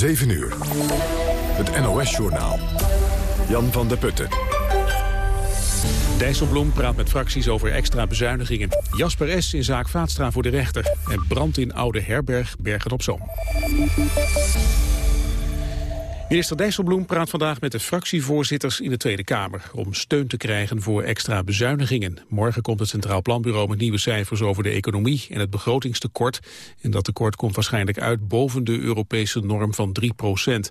7 uur. Het NOS-journaal. Jan van der Putten. Dijsselbloem praat met fracties over extra bezuinigingen. Jasper S. in zaak Vaatstra voor de rechter. En brand in oude herberg Bergen op Zoom. Minister Dijsselbloem praat vandaag met de fractievoorzitters in de Tweede Kamer... om steun te krijgen voor extra bezuinigingen. Morgen komt het Centraal Planbureau met nieuwe cijfers over de economie en het begrotingstekort. En dat tekort komt waarschijnlijk uit boven de Europese norm van 3 procent.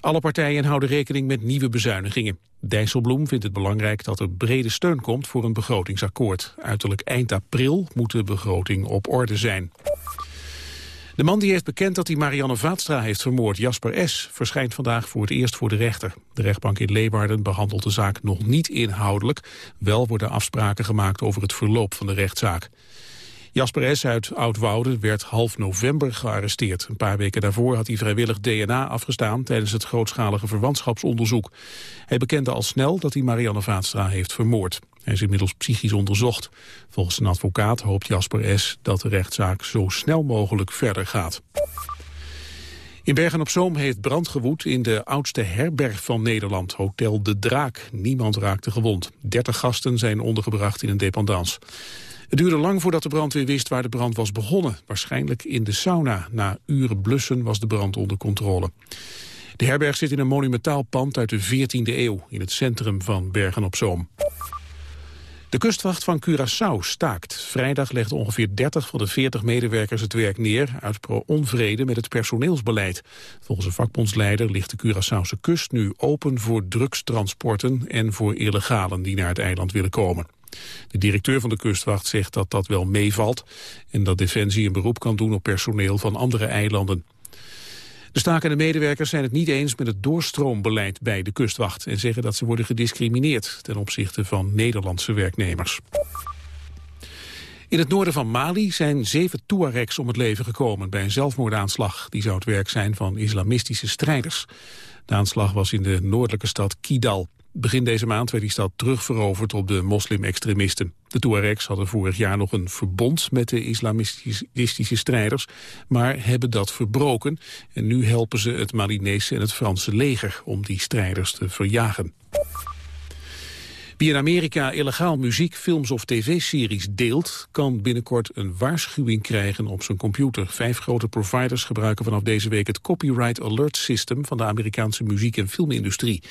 Alle partijen houden rekening met nieuwe bezuinigingen. Dijsselbloem vindt het belangrijk dat er brede steun komt voor een begrotingsakkoord. Uiterlijk eind april moet de begroting op orde zijn. De man die heeft bekend dat hij Marianne Vaatstra heeft vermoord, Jasper S., verschijnt vandaag voor het eerst voor de rechter. De rechtbank in Leeuwarden behandelt de zaak nog niet inhoudelijk. Wel worden afspraken gemaakt over het verloop van de rechtszaak. Jasper S. uit Oudwoude werd half november gearresteerd. Een paar weken daarvoor had hij vrijwillig DNA afgestaan tijdens het grootschalige verwantschapsonderzoek. Hij bekende al snel dat hij Marianne Vaatstra heeft vermoord. Hij is inmiddels psychisch onderzocht. Volgens een advocaat hoopt Jasper S. dat de rechtszaak zo snel mogelijk verder gaat. In Bergen-op-Zoom heeft brand gewoed in de oudste herberg van Nederland, Hotel De Draak. Niemand raakte gewond. Dertig gasten zijn ondergebracht in een dependance. Het duurde lang voordat de brandweer wist waar de brand was begonnen. Waarschijnlijk in de sauna. Na uren blussen was de brand onder controle. De herberg zit in een monumentaal pand uit de 14e eeuw... in het centrum van Bergen-op-Zoom. De kustwacht van Curaçao staakt. Vrijdag legden ongeveer 30 van de 40 medewerkers het werk neer... uit onvrede met het personeelsbeleid. Volgens een vakbondsleider ligt de Curaçaose kust nu open voor drugstransporten... en voor illegalen die naar het eiland willen komen. De directeur van de kustwacht zegt dat dat wel meevalt... en dat Defensie een beroep kan doen op personeel van andere eilanden. De stakende medewerkers zijn het niet eens met het doorstroombeleid bij de kustwacht... en zeggen dat ze worden gediscrimineerd ten opzichte van Nederlandse werknemers. In het noorden van Mali zijn zeven Tuaregs om het leven gekomen bij een zelfmoordaanslag. Die zou het werk zijn van islamistische strijders. De aanslag was in de noordelijke stad Kidal. Begin deze maand werd die stad terugveroverd op de moslim-extremisten. De Tuaregs hadden vorig jaar nog een verbond met de islamistische strijders, maar hebben dat verbroken. En nu helpen ze het Malinese en het Franse leger om die strijders te verjagen. Wie in Amerika illegaal muziek, films of tv-series deelt... kan binnenkort een waarschuwing krijgen op zijn computer. Vijf grote providers gebruiken vanaf deze week het Copyright Alert System... van de Amerikaanse muziek- en filmindustrie.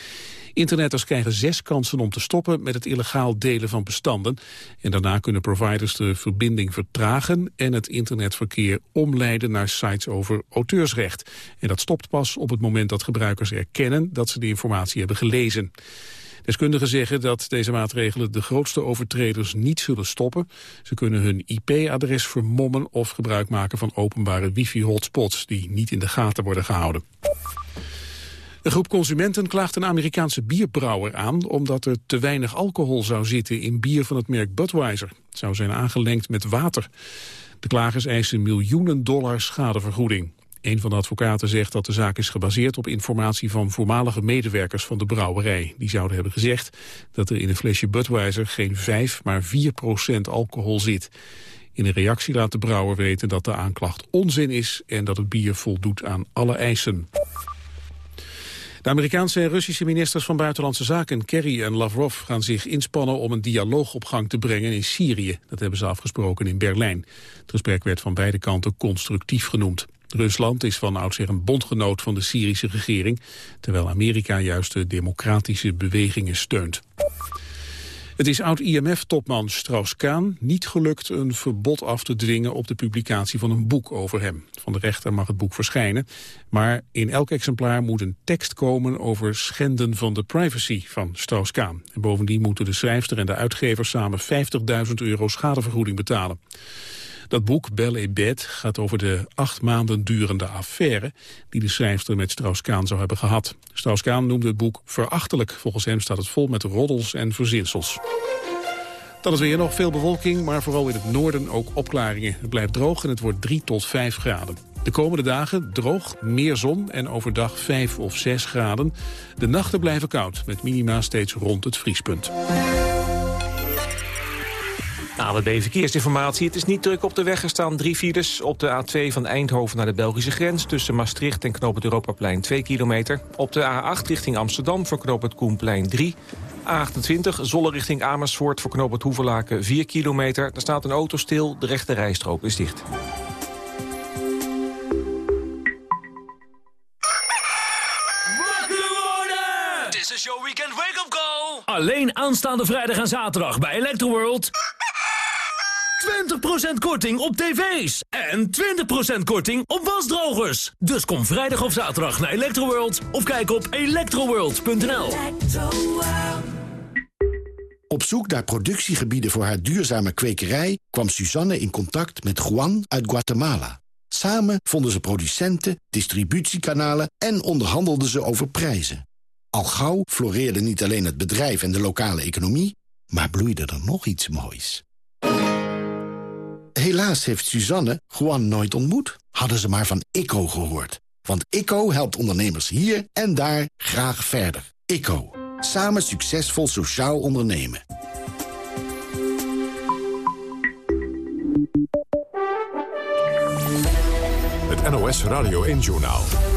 Internetters krijgen zes kansen om te stoppen met het illegaal delen van bestanden. En daarna kunnen providers de verbinding vertragen en het internetverkeer omleiden naar sites over auteursrecht. En dat stopt pas op het moment dat gebruikers erkennen dat ze de informatie hebben gelezen. Deskundigen zeggen dat deze maatregelen de grootste overtreders niet zullen stoppen. Ze kunnen hun IP-adres vermommen of gebruik maken van openbare wifi-hotspots die niet in de gaten worden gehouden. Een groep consumenten klaagt een Amerikaanse bierbrouwer aan... omdat er te weinig alcohol zou zitten in bier van het merk Budweiser. Het zou zijn aangelengd met water. De klagers eisen miljoenen dollar schadevergoeding. Een van de advocaten zegt dat de zaak is gebaseerd op informatie van voormalige medewerkers van de brouwerij. Die zouden hebben gezegd dat er in een flesje Budweiser geen 5, maar 4 procent alcohol zit. In een reactie laat de brouwer weten dat de aanklacht onzin is en dat het bier voldoet aan alle eisen. De Amerikaanse en Russische ministers van Buitenlandse Zaken, Kerry en Lavrov, gaan zich inspannen om een dialoog op gang te brengen in Syrië. Dat hebben ze afgesproken in Berlijn. Het gesprek werd van beide kanten constructief genoemd. Rusland is van oudsher een bondgenoot van de Syrische regering, terwijl Amerika juist de democratische bewegingen steunt. Het is oud-IMF-topman Strauss-Kaan niet gelukt een verbod af te dwingen op de publicatie van een boek over hem. Van de rechter mag het boek verschijnen, maar in elk exemplaar moet een tekst komen over schenden van de privacy van Strauss-Kaan. En bovendien moeten de schrijfster en de uitgever samen 50.000 euro schadevergoeding betalen. Dat boek, Belle et Bête, gaat over de acht maanden durende affaire... die de schrijfster met Strauss-Kaan zou hebben gehad. Strauss-Kaan noemde het boek verachtelijk. Volgens hem staat het vol met roddels en verzinsels. Dan is weer nog veel bewolking, maar vooral in het noorden ook opklaringen. Het blijft droog en het wordt 3 tot 5 graden. De komende dagen droog, meer zon en overdag 5 of 6 graden. De nachten blijven koud, met minima steeds rond het vriespunt. AWB Verkeersinformatie. Het is niet druk op de weg. Er staan drie files op de A2 van Eindhoven naar de Belgische grens... tussen Maastricht en Knoop het Europaplein 2 kilometer. Op de A8 richting Amsterdam voor Knoop het Koenplein 3. A28 Zolle richting Amersfoort voor Knoop het Hoeverlaken 4 kilometer. Er staat een auto stil, de rechte rijstrook is dicht. Alleen aanstaande vrijdag en zaterdag bij Electroworld. 20% korting op tv's. En 20% korting op wasdrogers. Dus kom vrijdag of zaterdag naar Electroworld. Of kijk op electroworld.nl. Op zoek naar productiegebieden voor haar duurzame kwekerij... kwam Suzanne in contact met Juan uit Guatemala. Samen vonden ze producenten, distributiekanalen... en onderhandelden ze over prijzen. Al gauw floreerde niet alleen het bedrijf en de lokale economie... maar bloeide er nog iets moois. Helaas heeft Suzanne Juan nooit ontmoet. Hadden ze maar van ICO gehoord. Want ICO helpt ondernemers hier en daar graag verder. ICO. Samen succesvol sociaal ondernemen. Het NOS Radio 1-journaal.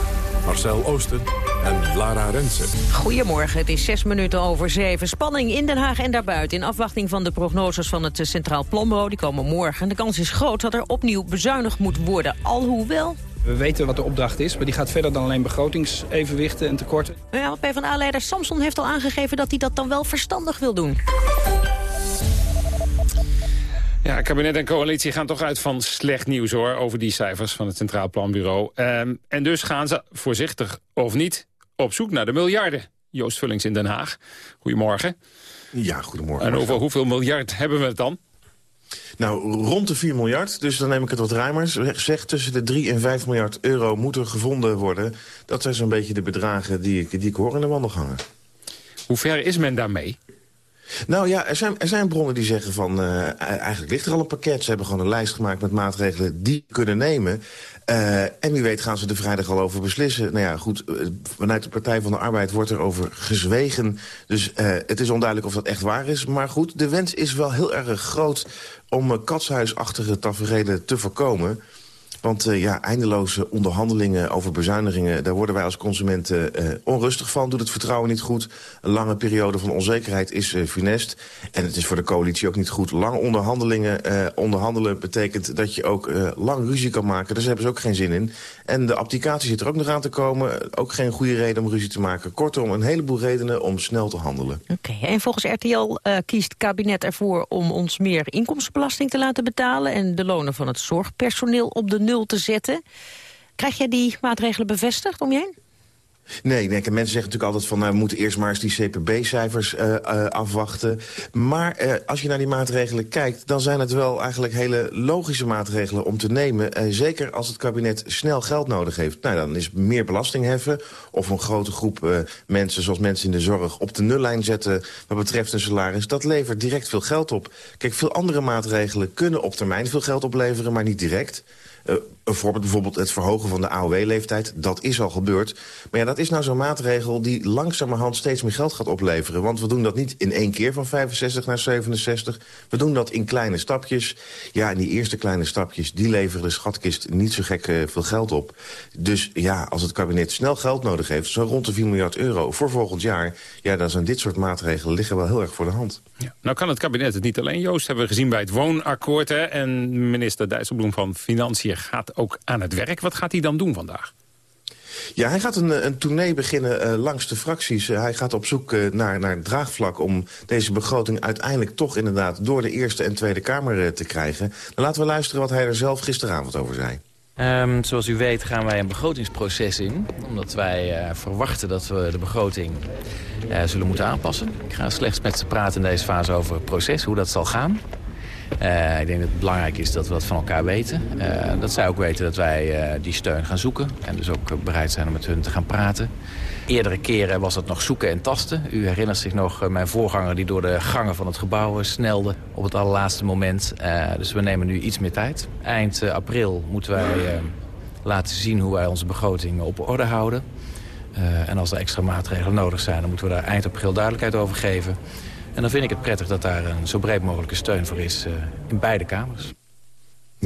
Marcel Oosten en Lara Rensen. Goedemorgen, het is zes minuten over zeven. Spanning in Den Haag en daarbuiten. In afwachting van de prognoses van het Centraal Planbureau. Die komen morgen. De kans is groot dat er opnieuw bezuinigd moet worden. Alhoewel... We weten wat de opdracht is, maar die gaat verder dan alleen begrotingsevenwichten en tekorten. Ja, PvdA-leider Samson heeft al aangegeven dat hij dat dan wel verstandig wil doen. Ja, kabinet en coalitie gaan toch uit van slecht nieuws hoor... over die cijfers van het Centraal Planbureau. Um, en dus gaan ze, voorzichtig of niet, op zoek naar de miljarden. Joost Vullings in Den Haag. Goedemorgen. Ja, goedemorgen. En over hoeveel miljard hebben we het dan? Nou, rond de 4 miljard, dus dan neem ik het wat ruimer. Zeg, tussen de 3 en 5 miljard euro moet er gevonden worden. Dat zijn zo'n beetje de bedragen die ik, die ik hoor in de wandelgangen. Hoe ver is men daarmee? Nou ja, er zijn, er zijn bronnen die zeggen van... Uh, eigenlijk ligt er al een pakket. Ze hebben gewoon een lijst gemaakt met maatregelen die kunnen nemen. Uh, en wie weet gaan ze er vrijdag al over beslissen. Nou ja, goed, uh, vanuit de Partij van de Arbeid wordt er over gezwegen. Dus het is onduidelijk of dat echt waar is. Maar goed, de wens is wel heel erg groot om katshuisachtige tafereelen te voorkomen... Want uh, ja, eindeloze onderhandelingen over bezuinigingen... daar worden wij als consumenten uh, onrustig van. Doet het vertrouwen niet goed. Een lange periode van onzekerheid is uh, funest. En het is voor de coalitie ook niet goed. Lange onderhandelingen onderhandelen betekent dat je ook lang ruzie kan maken. Daar hebben ze ook geen zin in. En de applicatie zit er ook nog aan te komen. Ook geen goede reden om ruzie te maken. Kortom, een heleboel redenen om snel te handelen. Oké, en volgens RTL kiest het kabinet ervoor... om ons meer inkomstenbelasting te laten betalen... en de lonen van het zorgpersoneel op de nul te zetten. Krijg jij die maatregelen bevestigd om je heen? Nee, mensen zeggen natuurlijk altijd van... Nou, we moeten eerst maar eens die CPB-cijfers uh, uh, afwachten. Maar uh, als je naar die maatregelen kijkt... dan zijn het wel eigenlijk hele logische maatregelen om te nemen. zeker als het kabinet snel geld nodig heeft. Nou, dan is meer belasting heffen... of een grote groep mensen, zoals mensen in de zorg... op de nullijn zetten wat betreft een salaris. Dat levert direct veel geld op. Kijk, veel andere maatregelen kunnen op termijn veel geld opleveren... maar niet direct. uh, voorbeeld bijvoorbeeld het verhogen van de AOW-leeftijd. Dat is al gebeurd. Maar ja, dat is nou zo'n maatregel die langzamerhand steeds meer geld gaat opleveren. Want we doen dat niet in één keer van 65 naar 67. We doen dat in kleine stapjes. Ja, en die eerste kleine stapjes, die leveren de schatkist niet zo gek uh, veel geld op. Dus ja, als het kabinet snel geld nodig heeft, zo rond de 4 miljard euro voor volgend jaar... ja, dan zijn dit soort maatregelen liggen wel heel erg voor de hand. Ja. Nou kan het kabinet het niet alleen, Joost. Hebben we gezien bij het woonakkoord. Hè? En minister Dijsselbloem van Financiën gaat ook aan het werk. Wat gaat hij dan doen vandaag? Ja, hij gaat een, een tournee beginnen uh, langs de fracties. Uh, hij gaat op zoek uh, naar, naar draagvlak om deze begroting uiteindelijk toch inderdaad door de Eerste en Tweede Kamer te krijgen. Dan laten we luisteren wat hij er zelf gisteravond over zei. Um, zoals u weet gaan wij een begrotingsproces in. Omdat wij verwachten dat we de begroting zullen moeten aanpassen. Ik ga slechts met ze praten in deze fase over het proces, hoe dat zal gaan. Uh, ik denk dat het belangrijk is dat we dat van elkaar weten. Uh, dat zij ook weten dat wij uh, die steun gaan zoeken. En dus ook bereid zijn om met hun te gaan praten. Eerdere keren was het nog zoeken en tasten. U herinnert zich nog mijn voorganger die door de gangen van het gebouw snelde op het allerlaatste moment. dus we nemen nu iets meer tijd. Eind april moeten wij laten zien hoe wij onze begroting op orde houden. en als er extra maatregelen nodig zijn, dan moeten we daar eind april duidelijkheid over geven. En dan vind ik het prettig dat daar een zo breed mogelijke steun voor is in beide kamers.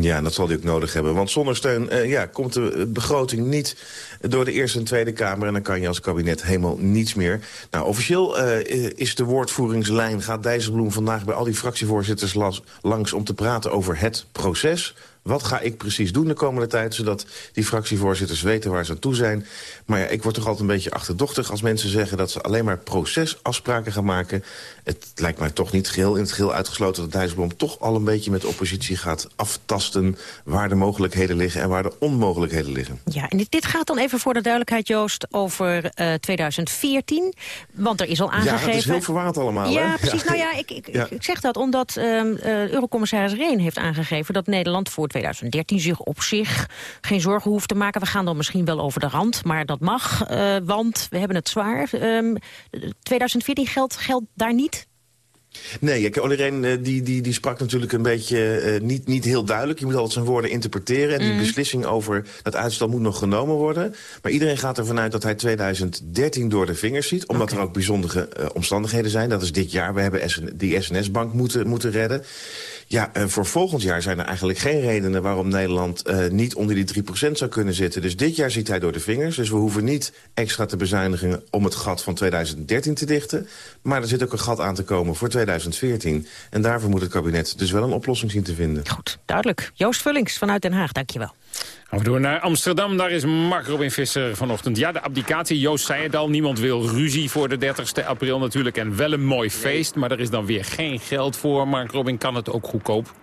Ja, dat zal hij ook nodig hebben. Want zonder steun uh, ja, komt de begroting niet door de Eerste en Tweede Kamer... en dan kan je als kabinet helemaal niets meer. Nou, officieel uh, is de woordvoeringslijn... gaat Dijsselbloem vandaag bij al die fractievoorzitters langs... om te praten over het proces wat ga ik precies doen de komende tijd... zodat die fractievoorzitters weten waar ze aan toe zijn. Maar ja, ik word toch altijd een beetje achterdochtig als mensen zeggen... dat ze alleen maar procesafspraken gaan maken. Het lijkt mij toch niet geheel in het geheel uitgesloten... dat Dijsselbloem toch al een beetje met de oppositie gaat aftasten... waar de mogelijkheden liggen en waar de onmogelijkheden liggen. Ja, en dit gaat dan even voor de duidelijkheid, Joost, over uh, eh, 2014. Want er is al aangegeven... Ja, het is heel verwaard allemaal. Ja, precies. Nou ja, ik, ik, ik, zeg dat omdat uh, Eurocommissaris Reen heeft aangegeven... dat Nederland voor 2013 zich op zich geen zorgen hoeft te maken. We gaan dan misschien wel over de rand, maar dat mag, uh, want we hebben het zwaar. Um, ehm, 2014 geldt, geldt daar niet? Nee, Olly uh, die, die, die sprak natuurlijk een beetje uh, niet, niet heel duidelijk. Je moet altijd zijn woorden interpreteren. En die mm. beslissing over dat uitstel moet nog genomen worden. Maar iedereen gaat ervan uit dat hij 2013 door de vingers ziet. Omdat er ook bijzondere uh, omstandigheden zijn. Dat is dit jaar. We hebben SN die SNS-bank moeten, moeten redden. Ja, uh, voor volgend jaar zijn er eigenlijk geen redenen... waarom Nederland uh, niet onder die 3% zou kunnen zitten. Dus dit jaar ziet hij door de vingers. Dus we hoeven niet extra te bezuinigen om het gat van 2013 te dichten. Maar er zit ook een gat aan te komen voor 2014. En daarvoor moet het kabinet dus wel een oplossing zien te vinden. Goed, duidelijk. Joost Vullings vanuit Den Haag, dankjewel. Gaan we door naar Amsterdam. Daar is Mark Robin Visser vanochtend. Ja, de abdicatie. Joost zei het al. Niemand wil ruzie voor de 30ste april natuurlijk. En wel een mooi feest. Maar er is dan weer geen geld voor. Mark Robin kan het ook goedkoop.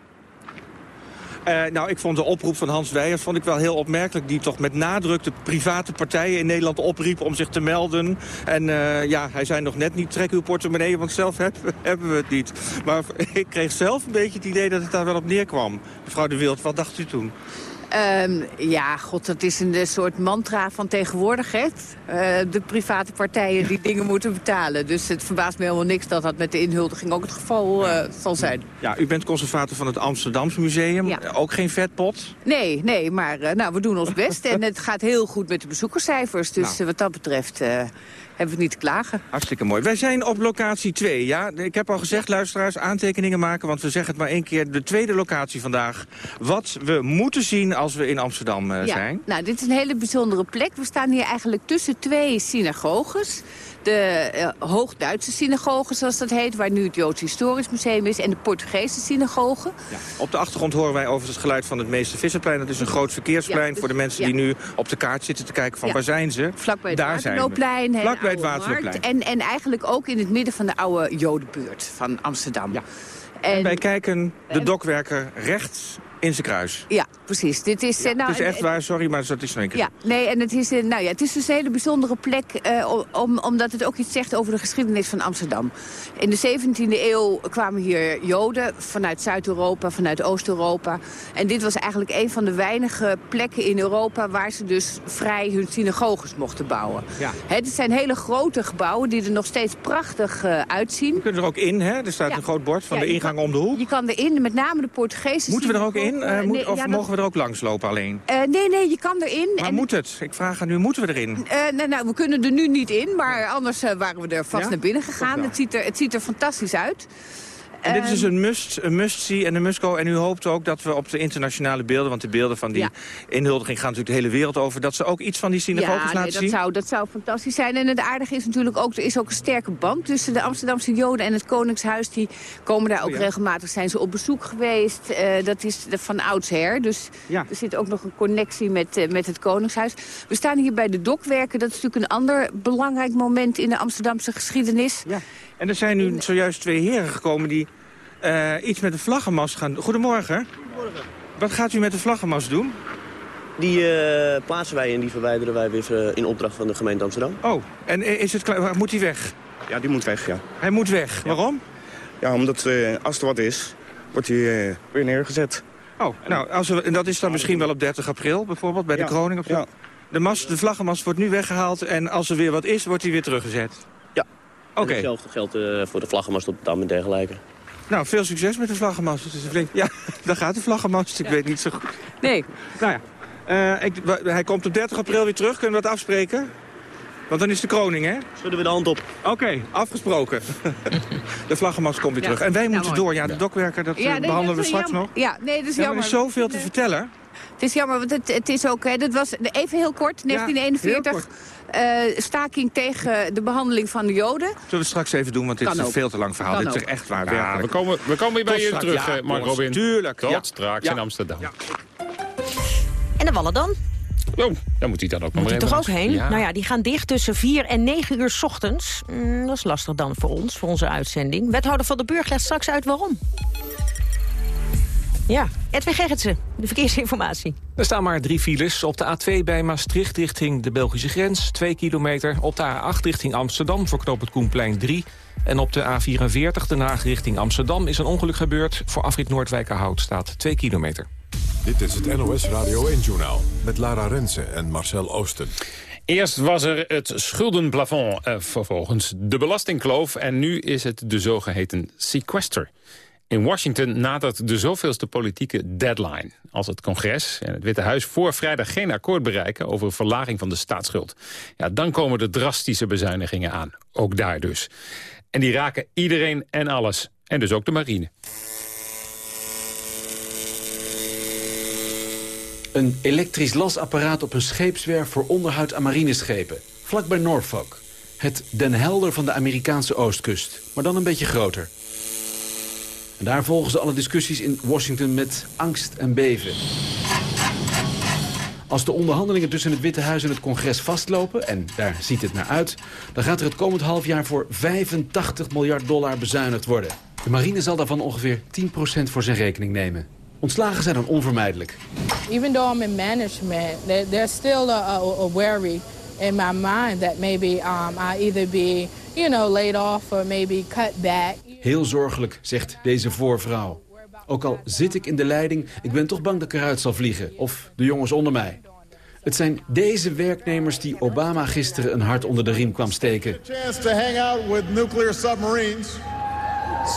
Uh, nou, ik vond de oproep van Hans Weijers vond ik wel heel opmerkelijk. Die toch met nadruk de private partijen in Nederland opriep om zich te melden. En uh, ja, hij zei nog net niet trek uw portemonnee, want zelf heb, hebben we het niet. Maar ik kreeg zelf een beetje het idee dat het daar wel op neerkwam. Mevrouw De Wild, wat dacht u toen? Um, ja, god, dat is een soort mantra van tegenwoordig, hè? Uh, de private partijen die dingen moeten betalen. Dus het verbaast me helemaal niks dat dat met de inhuldiging ook het geval uh, zal zijn. Ja, u bent conservator van het Amsterdamse Museum. Ja. Ook geen vetpot? Nee, nee, maar uh, nou, we doen ons best. en het gaat heel goed met de bezoekerscijfers. Dus nou. wat dat betreft hebben we niet te klagen. Hartstikke mooi. Wij zijn op locatie 2. Ja? Ik heb al gezegd, luisteraars, aantekeningen maken... want we zeggen het maar één keer, de tweede locatie vandaag. Wat we moeten zien als we in Amsterdam uh, ja. zijn. Nou, dit is een hele bijzondere plek. We staan hier eigenlijk tussen twee synagoges de uh, Hoog-Duitse synagoge, zoals dat heet... waar nu het Joods Historisch Museum is, en de Portugese synagoge. Ja. Op de achtergrond horen wij over het geluid van het Meester Visserplein. Dat is een groot verkeersplein dus- voor de mensen die nu op de kaart zitten te kijken van waar zijn ze. Vlakbij het Waterloopplein. Vlakbij het Waterloopplein. En, en eigenlijk ook in het midden van de oude Jodenbuurt van Amsterdam. En, wij kijken de dokwerker rechts in zijn kruis. Ja, precies. Dit is, ja, nou, het is echt waar, sorry, maar dat is keer. Ja, nee, en het is, eh, nou ja, het is dus een hele bijzondere plek... Uh, om, omdat het ook iets zegt over de geschiedenis van Amsterdam. In de 17e eeuw kwamen hier Joden vanuit Zuid-Europa, vanuit Oost-Europa. En dit was eigenlijk een van de weinige plekken in Europa... waar ze dus vrij hun synagoges mochten bouwen. Ja. het zijn hele grote gebouwen die er nog steeds prachtig uh, uitzien. We kunnen er ook in, hè? Er staat een groot bord van de ingang om de hoek. Je kan erin, met name de Portugese Moeten we er ook in? Uh, moet, of mogen we er ook langslopen alleen? Uh, nee, nee, je kan erin. Maar moet het? Ik vraag aan u, moeten we erin? Nou, nou, we kunnen er nu niet in, maar anders waren we er vast ja? naar binnen gegaan. Het ziet, er, het ziet er fantastisch uit. En dit is dus een must, een must-see en een must-go. En u hoopt ook dat we op de internationale beelden... want de beelden van die ja. inhuldiging gaan natuurlijk de hele wereld over... dat ze ook iets van die synagoges ja, laten nee, dat zien? Zou, dat zou fantastisch zijn. En het aardige is natuurlijk ook... er is ook een sterke band tussen de Amsterdamse Joden en het Koningshuis. Die komen daar ook oh, ja. regelmatig, zijn ze op bezoek geweest. Uh, dat is van oudsher. Dus er zit ook nog een connectie met, uh, met het Koningshuis. We staan hier bij de dokwerken. Dat is natuurlijk een ander belangrijk moment in de Amsterdamse geschiedenis. Ja. En er zijn nu zojuist twee heren gekomen die uh, iets met de vlaggenmast gaan doen. Goedemorgen. Goedemorgen. Wat gaat u met de vlaggenmast doen? Die uh, plaatsen wij en die verwijderen wij weer in opdracht van de gemeente Amsterdam. Oh, en is het klaar? Moet hij weg? Ja, die moet weg, ja. Hij moet weg. Ja. Waarom? Ja, omdat uh, als er wat is, wordt hij uh, weer neergezet. Oh, nou, als we, en dat is dan misschien wel op 30 april bijvoorbeeld, bij ja. de kroning of zo? Ja. De, mast, de vlaggenmast wordt nu weggehaald en als er weer wat is, wordt hij weer teruggezet? Okay. Hetzelfde geldt uh, voor de vlaggenmast op de dam en dergelijke. Nou, veel succes met de vlaggenmast. Het is een flink... Ja, daar gaat de vlaggenmast. Ik ja. weet niet zo goed. Nee. Nou ja, uh, ik, hij komt op 30 april weer terug. Kunnen we dat afspreken? Want dan is de kroning, hè? Schudden we de hand op. Oké, afgesproken. de vlaggenmast komt weer Ja. terug. En wij moeten door. Ja, de dokwerker, dat Ja, eh, nee, behandelen we dat straks jammer. nog. Ja, nee, dat is jammer. er is zoveel te vertellen. Het is jammer, want het, het is ook... Hè, dit was even heel kort, 1941. eh, staking tegen de behandeling van de Joden. Zullen we het straks even doen, want dit Kan is een ook. veel te lang verhaal. Kan dit is ook. echt waar, Ja, we komen, we komen weer bij je terug, Ja, eh, Mark jongens, Robin. tuurlijk. Tot Ja. straks Ja. in Amsterdam. En de wallen dan? Oh, daar moet hij dan ook nog er toch even ook heen? Ja. Nou ja, die gaan dicht tussen 4 en 9 uur 's ochtends. Mm, dat is lastig dan voor ons, voor onze uitzending. Wethouder van de Burg legt straks uit waarom. Ja, Edwin Gerritsen, de verkeersinformatie. Er staan maar drie files. Op de A2 bij Maastricht richting de Belgische grens, 2 kilometer. Op de A8 richting Amsterdam voor knoop het Koenplein 3. En op de A44 Den Haag richting Amsterdam is een ongeluk gebeurd. Voor afrit Noordwijkerhout staat 2 kilometer. Dit is het NOS Radio 1-journaal met Lara Rensen en Marcel Oosten. Eerst was er het schuldenplafond, eh, vervolgens de belastingkloof... en nu is het de zogeheten sequester. In Washington nadert de zoveelste politieke deadline. Als het congres en het Witte Huis voor vrijdag geen akkoord bereiken... over verlaging van de staatsschuld... Ja, dan komen de drastische bezuinigingen aan. Ook daar dus. En die raken iedereen en alles. En dus ook de marine. Een elektrisch lasapparaat op een scheepswerf voor onderhoud aan marineschepen. Vlakbij Norfolk. Het Den Helder van de Amerikaanse oostkust. Maar dan een beetje groter. En daar volgen ze alle discussies in Washington met angst en beven. Als de onderhandelingen tussen het Witte Huis en het congres vastlopen... en daar ziet het naar uit... dan gaat er het komend half jaar voor 85 miljard dollar bezuinigd worden. De marine zal daarvan ongeveer 10% voor zijn rekening nemen. Ontslagen zijn dan onvermijdelijk. Even though I'm in management, there, there's still a worry in my mind that maybe um, I either be, you know, laid off or maybe cut back. Heel zorgelijk, zegt deze voorvrouw. Ook al zit ik in de leiding, ik ben toch bang dat ik eruit zal vliegen. Of de jongens onder mij. Het zijn deze werknemers die Obama gisteren een hart onder de riem kwam steken.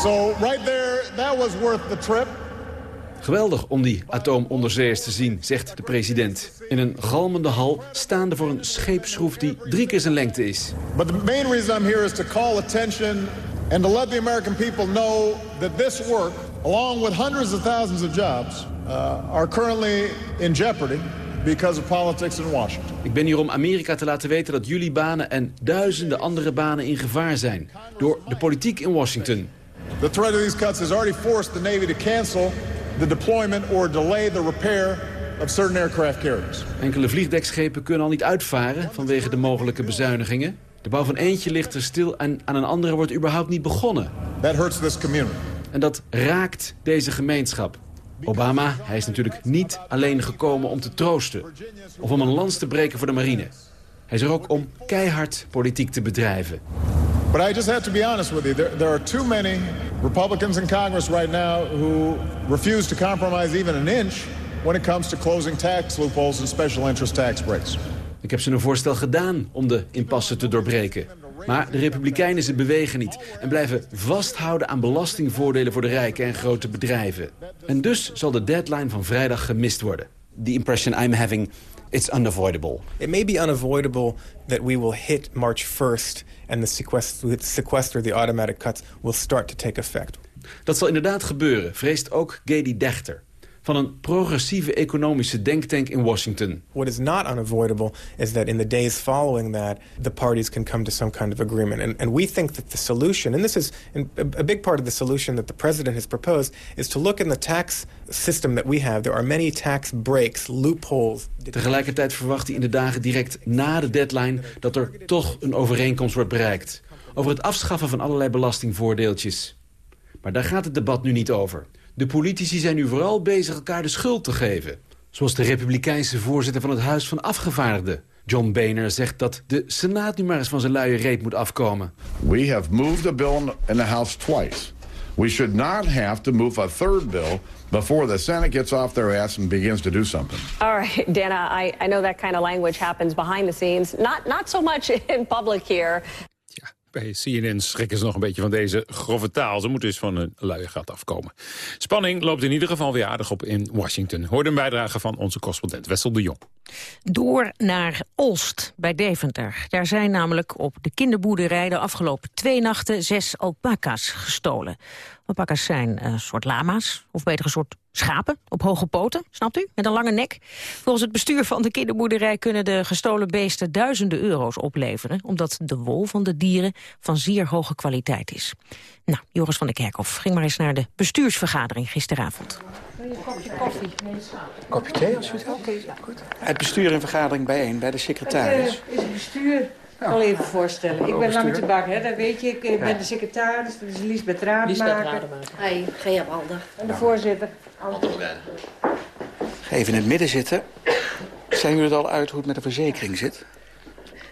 So right there, that was worth the trip. Geweldig om die atoomonderzeeërs te zien, zegt de president. In een galmende hal staande voor een scheepsschroef die drie keer zijn lengte is. But the main reason I'm here is to call attention and to let the American people know that this work, along with hundreds of thousands of jobs, uh, are currently in jeopardy because of politics in Washington. Ik ben hier om Amerika te laten weten dat jullie banen en duizenden andere banen in gevaar zijn. Door de politiek in Washington. The threat of these cuts has already forced the Navy to cancel the deployment or delay the repair of certain aircraft carriers. Enkele vliegdekschepen kunnen al niet uitvaren vanwege de mogelijke bezuinigingen. De bouw van eentje ligt er stil en aan een andere wordt überhaupt niet begonnen. That hurts this community. En dat raakt deze gemeenschap. Obama, hij is natuurlijk niet alleen gekomen om te troosten... of om een lans te breken voor de marine. Hij is er ook om keihard politiek te bedrijven. But I just have to be honest with you. There, there are too many Republicans in Congress right now who refuse to compromise even an inch when it comes to closing tax loopholes and special interest tax breaks. Ik heb ze een voorstel gedaan om de impasse te doorbreken. Maar de Republikeinen ze bewegen niet en blijven vasthouden aan belastingvoordelen voor de rijken en grote bedrijven. En dus zal de deadline van vrijdag gemist worden. The impression I'm having, it's unavoidable. It may be unavoidable that we will hit March 1st and the sequester, sequester, the automatic cuts, will start to take effect. Dat zal inderdaad gebeuren, vreest ook Gady Dechter van een progressieve economische denktank in Washington. What is not unavoidable is that in the days following that, the parties can come to some kind of agreement. And, and we think that the solution, and this is a big part of the solution that the president has proposed, is to look in the tax system that we have. There are many tax breaks, loopholes. Tegelijkertijd verwacht hij in de dagen direct na de deadline dat er toch een overeenkomst wordt bereikt. Over het afschaffen van allerlei belastingvoordeeltjes. Maar daar gaat het debat nu niet over. De politici zijn nu vooral bezig elkaar de schuld te geven. Zoals de republikeinse voorzitter van het Huis van Afgevaardigden. John Boehner zegt dat de Senaat nu maar eens van zijn luie reet moet afkomen. We have moved a bill in the House twice. We should not have to move a third bill before the Senate gets off their ass and begins to do something. All right, Dana, I, I know that kind of language happens behind the scenes. Not, not so much in public here. Bij CNN schrikken ze nog een beetje van deze grove taal. Ze moeten dus van een luie gat afkomen. Spanning loopt in ieder geval weer aardig op in Washington. Hoor een bijdrage van onze correspondent Wessel de Jong. Door naar Olst bij Deventer. Daar zijn namelijk op de kinderboerderij de afgelopen twee nachten zes alpaca's gestolen. Alpaca's zijn een soort lama's, of beter een soort schapen op hoge poten, snapt u? Met een lange nek. Volgens het bestuur van de kinderboerderij kunnen de gestolen beesten duizenden euro's opleveren, omdat de wol van de dieren van zeer hoge kwaliteit is. Nou, Joris van der Kerkhof ging maar eens naar de bestuursvergadering gisteravond. Een kopje koffie? Kopje thee, als u het Oké, goed. Het bestuur in vergadering bijeen, bij de secretaris. Het is het bestuur. Ik zal even voorstellen. Ik ben de Bak, hè, dat weet je. Ik ben de secretaris, dat is Liesbeth Rademaker. Hoi, Gea Balder. En de voorzitter. Ga even in het midden zitten. Zijn jullie er al uit hoe het met de verzekering zit?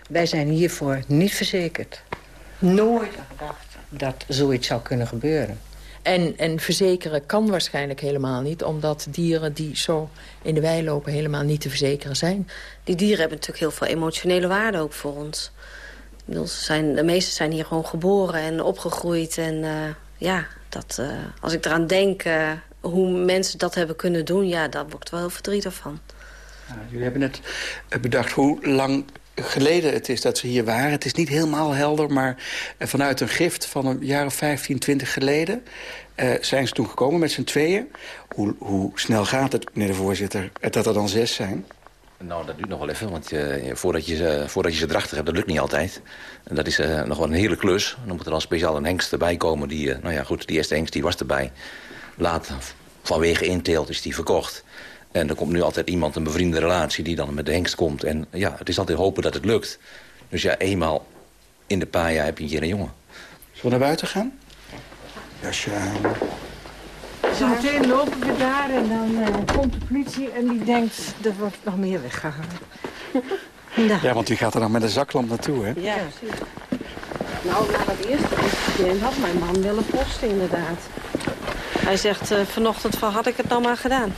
Wij zijn hiervoor niet verzekerd. Nooit gedacht dat zoiets zou kunnen gebeuren. En, en verzekeren kan waarschijnlijk helemaal niet... omdat dieren die zo in de wei lopen helemaal niet te verzekeren zijn. Die dieren hebben natuurlijk heel veel emotionele waarde ook voor ons. Bedoel, ze zijn, de meesten zijn hier gewoon geboren en opgegroeid. En uh, ja, dat, uh, als ik eraan denk uh, hoe mensen dat hebben kunnen doen... ja, daar word ik wel heel verdrietig van. Ja, jullie hebben net bedacht hoe lang geleden het is dat ze hier waren. Het is niet helemaal helder, maar vanuit een gift van een jaar of 15, 20 geleden... Uh, zijn ze toen gekomen met z'n tweeën. Hoe, hoe, snel gaat het, meneer de voorzitter, dat er dan zes zijn? Nou, dat duurt nog wel even, want voordat, je, uh, voordat je ze erachter hebt, dat lukt niet altijd. En dat is nog wel een hele klus. Dan moet er dan speciaal een hengst erbij komen. Die, nou ja, goed, die eerste hengst die was erbij. Laat, vanwege inteelt is die verkocht. En er komt nu altijd iemand, een bevriende relatie, die dan met de hengst komt. En ja, het is altijd hopen dat het lukt. Dus ja, eenmaal in de paar jaar heb je hier een jongen. Zullen we naar buiten gaan? Jasje aan. Zometeen lopen we daar en dan uh, komt de politie en die denkt, er wordt nog meer weggegaan. nou. Ja, want u gaat er dan met een zaklamp naartoe, hè? Ja, precies. Nou, na het eerste incident had mijn man willen posten, inderdaad. Hij zegt, uh, vanochtend van had ik het nou maar gedaan.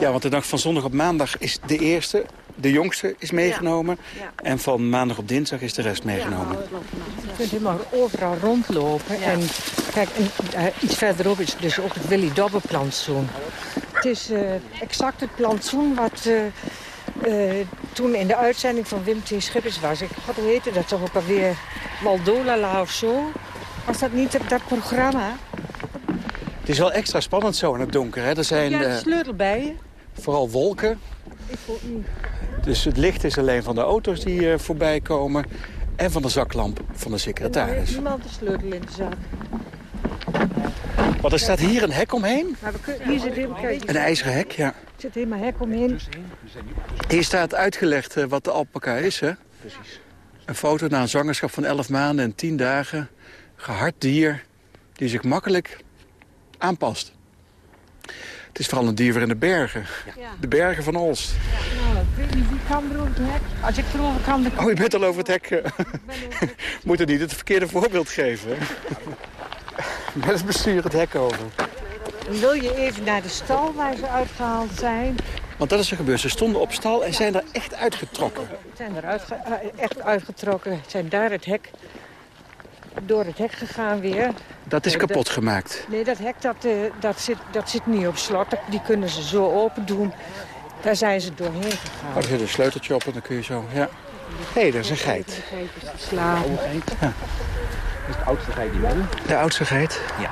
Ja, want de dag van zondag op maandag is de eerste, de jongste is meegenomen. Ja. Ja. En van maandag op dinsdag is de rest meegenomen. Je kunt helemaal overal rondlopen. En kijk, en, uh, iets verderop is dus ook het Willy Dobbe plantsoen. Het is uh, exact het plantsoen wat uh, toen in de uitzending van Wim T. Schippers was. Ik had hoe heette dat toch ook alweer Waldolala of zo? Was dat niet dat programma? Het is wel extra spannend zo in het donker. Hè? Er zijn ja, de sleutelbijen. vooral wolken. Ik voel niet. Dus het licht is alleen van de auto's die uh, voorbij komen... en van de zaklamp van de secretaris. Er heeft niemand de sleutel in de zak. Want er staat hier een hek omheen. Maar we kunnen, hier zit helemaal, kijk, Een ijzeren hek, ja. Er zit helemaal hek omheen. Hier staat uitgelegd uh, wat de alpaca is, hè? Precies. Een foto na een zwangerschap van 11 maanden en 10 dagen. Gehard dier die zich makkelijk aanpast. Het is vooral een dier voor in de bergen. Ja. De bergen van Olst. Ja, nou, ik weet niet, wie kan er over het hek? Als ik erover kan, dan... Oh, je bent al over het hek. eh. Moet er niet het verkeerde voorbeeld geven. Met het bestuur het hek over. Dan wil je even naar de stal waar ze uitgehaald zijn. Want dat is er gebeurd. Ze stonden op stal en zijn er echt uitgetrokken. Ze zijn er uitge uh, echt uitgetrokken. Zijn daar het hek... Door het hek gegaan weer. Dat is Eh, kapot gemaakt. Nee, dat hek dat, uh, dat, zit, dat zit niet op slot. Die kunnen ze zo open doen. Daar zijn ze doorheen gegaan. Er zit een sleuteltje op en dan kun je zo... Ja. Hé, hey, dat is een geit. Slapen. Ja. Dat is de oudste geit die we hebben. De oudste geit? Ja.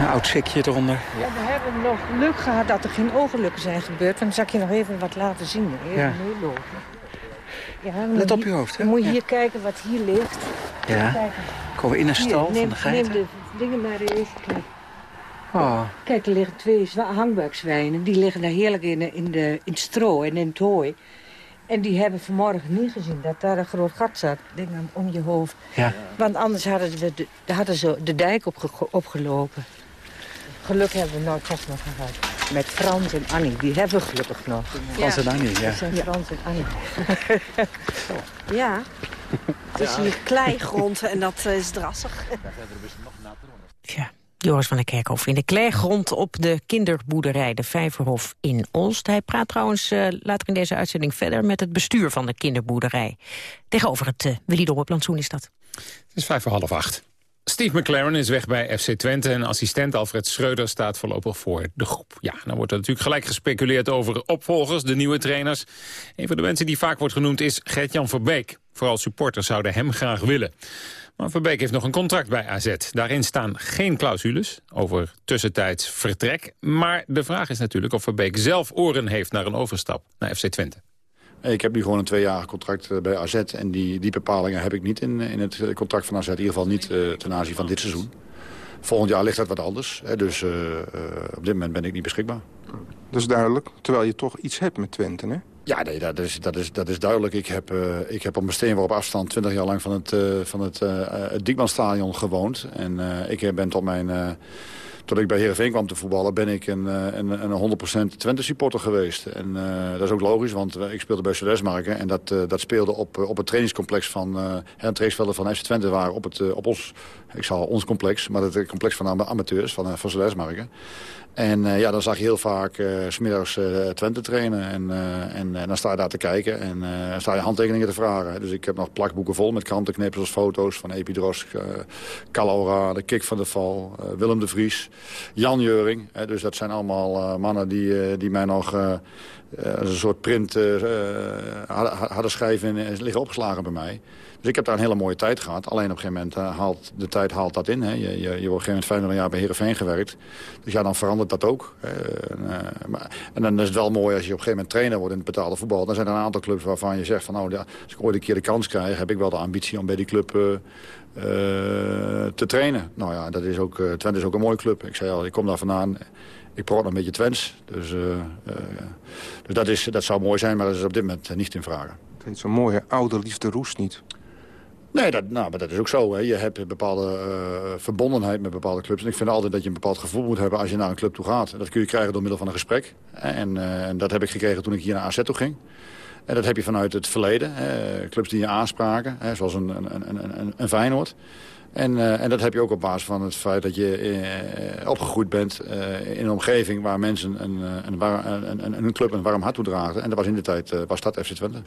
Een oud sikje eronder. Ja, we hebben nog geluk gehad dat er geen ongelukken zijn gebeurd. Want dan zal ik je nog even wat laten zien. Even Ja. meelopen. Ja, Let op je- hoofd, hè? Dan moet je hier kijken wat hier ligt. Ja. Komen we in een stal neem, van de geiten? Neem de dingen maar even. Kijk. Oh, Kijk, er liggen twee hangbuikzwijnen. Die liggen daar heerlijk in, de- in, de, in het stro en in het hooi. En die hebben vanmorgen niet gezien dat daar een groot gat zat. Denk aan om je hoofd. Ja. Want anders hadden, we de, hadden ze de dijk opge- opgelopen. Geluk hebben we nooit nog nog gehad. Met Frans en Annie, die hebben we gelukkig nog. Frans en Annie, ja. Dat zijn Frans en Annie. Ja. Het is hier kleigrond en dat eh, is drassig. Ja, Joris van der Kerkhof in de kleergrond op de kinderboerderij de Vijverhof in Olst. Hij praat trouwens uh, later in deze uitzending verder met het bestuur van de kinderboerderij. Tegenover het uh, Willy Dobbeplantsoen is dat. Het is vijf voor half acht. Steve McLaren is weg bij FC Twente en assistent Alfred Schreuder staat voorlopig voor de groep. Ja, dan wordt er natuurlijk gelijk gespeculeerd over opvolgers, de nieuwe trainers. Een van de mensen die vaak wordt genoemd is Gert-Jan Verbeek. Vooral supporters zouden hem graag willen. Maar Verbeek heeft nog een contract bij AZ. Daarin staan geen clausules over tussentijds vertrek. Maar de vraag is natuurlijk of Verbeek zelf oren heeft naar een overstap naar FC Twente. Ik heb nu gewoon een tweejarig contract eh, bij AZ. En die, die bepalingen heb ik niet in, in het contract van AZ. In ieder geval niet uh, ten aanzien van dit seizoen. Volgend jaar ligt dat wat anders. Hè, dus uh, uh, op dit moment ben ik niet beschikbaar. Dat is duidelijk. Terwijl je toch iets hebt met Twente, hè? Ja, nee, dat is, dat is, dat is duidelijk. Ik heb, uh, ik heb op mijn steenworp afstand 20 jaar lang van het, uh, van het, uh, het Diekmanstadion gewoond. En ik ben tot mijn... Tot ik bij Heerenveen kwam te voetballen ben ik een, een, een 100% Twente supporter geweest. En dat is ook logisch, want ik speelde bij Sudesmarken. En dat, dat speelde op, op het trainingscomplex van... het trainingsvelden van FC Twente waren op, het, op ons... Ik zal ons complex, maar het complex van de amateurs van, van Sudesmarken. En uh, ja, dan zag je heel vaak uh, smiddags uh, Twente trainen. En, en dan sta je daar te kijken en sta je handtekeningen te vragen. Dus ik heb nog plakboeken vol met krantenknippers, foto's van Epidros, Calora, de Kik van de Val, Willem de Vries, Jan Jeuring. dus dat zijn allemaal mannen die, die mij nog een soort print hadden schrijven en liggen opgeslagen bij mij. Dus ik heb daar een hele mooie tijd gehad. Alleen op een gegeven moment uh, haalt de tijd haalt dat in. Hè. Je, je, je wordt op een gegeven moment 25 jaar bij Heerenveen gewerkt. Dus ja, dan verandert dat ook. En, uh, maar, en, dan is het wel mooi als je op een gegeven moment trainer wordt in het betaalde voetbal. Dan zijn er een aantal clubs waarvan je zegt van nou, als ik ooit een keer de kans krijg... heb ik wel de ambitie om bij die club uh, te trainen. Nou ja, dat is ook, Twente is ook een mooie club. Ik zei al, ik kom daar vandaan. Ik praat nog een beetje Twents. Dus, dus dat, is, dat zou mooi zijn, maar dat is op dit moment niet in vragen. Het zo'n mooie oude liefde roest niet. Nee, dat, nou, maar dat is ook zo. Hè. Je hebt een bepaalde uh, verbondenheid met bepaalde clubs. En ik vind altijd dat je een bepaald gevoel moet hebben als je naar een club toe gaat. Dat kun je krijgen door middel van een gesprek. En, uh, en dat heb ik gekregen toen ik hier naar AZ toe ging. En dat heb je vanuit het verleden. Hè. Clubs die je aanspraken, hè, zoals een, een, een, een, Feyenoord. En, uh, en dat heb je ook op basis van het feit dat je opgegroeid bent in een omgeving waar mensen een, een, een, club een warm hart toedragen. En dat was in de tijd was dat FC Twente.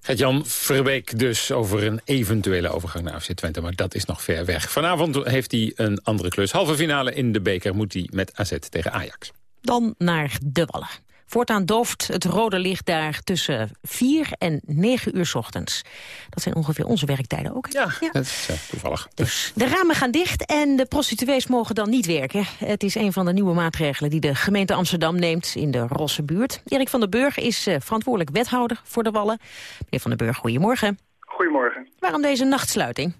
Gert-Jan Verbeek dus over een eventuele overgang naar FC Twente. Maar dat is nog ver weg. Vanavond heeft hij een andere klus. Halve finale in de beker moet hij met AZ tegen Ajax. Dan naar de Wallen. Voortaan dooft het rode licht daar tussen 4 en 9 uur s ochtends. Dat zijn ongeveer onze werktijden ook. Ja, dat is uh, toevallig. Dus de ramen gaan dicht en de prostituees mogen dan niet werken. Het is een van de nieuwe maatregelen die de gemeente Amsterdam neemt in de Rosse buurt. Erik van den Burg is uh, verantwoordelijk wethouder voor de Wallen. Meneer van den Burg, goedemorgen. Goedemorgen. Waarom deze nachtsluiting?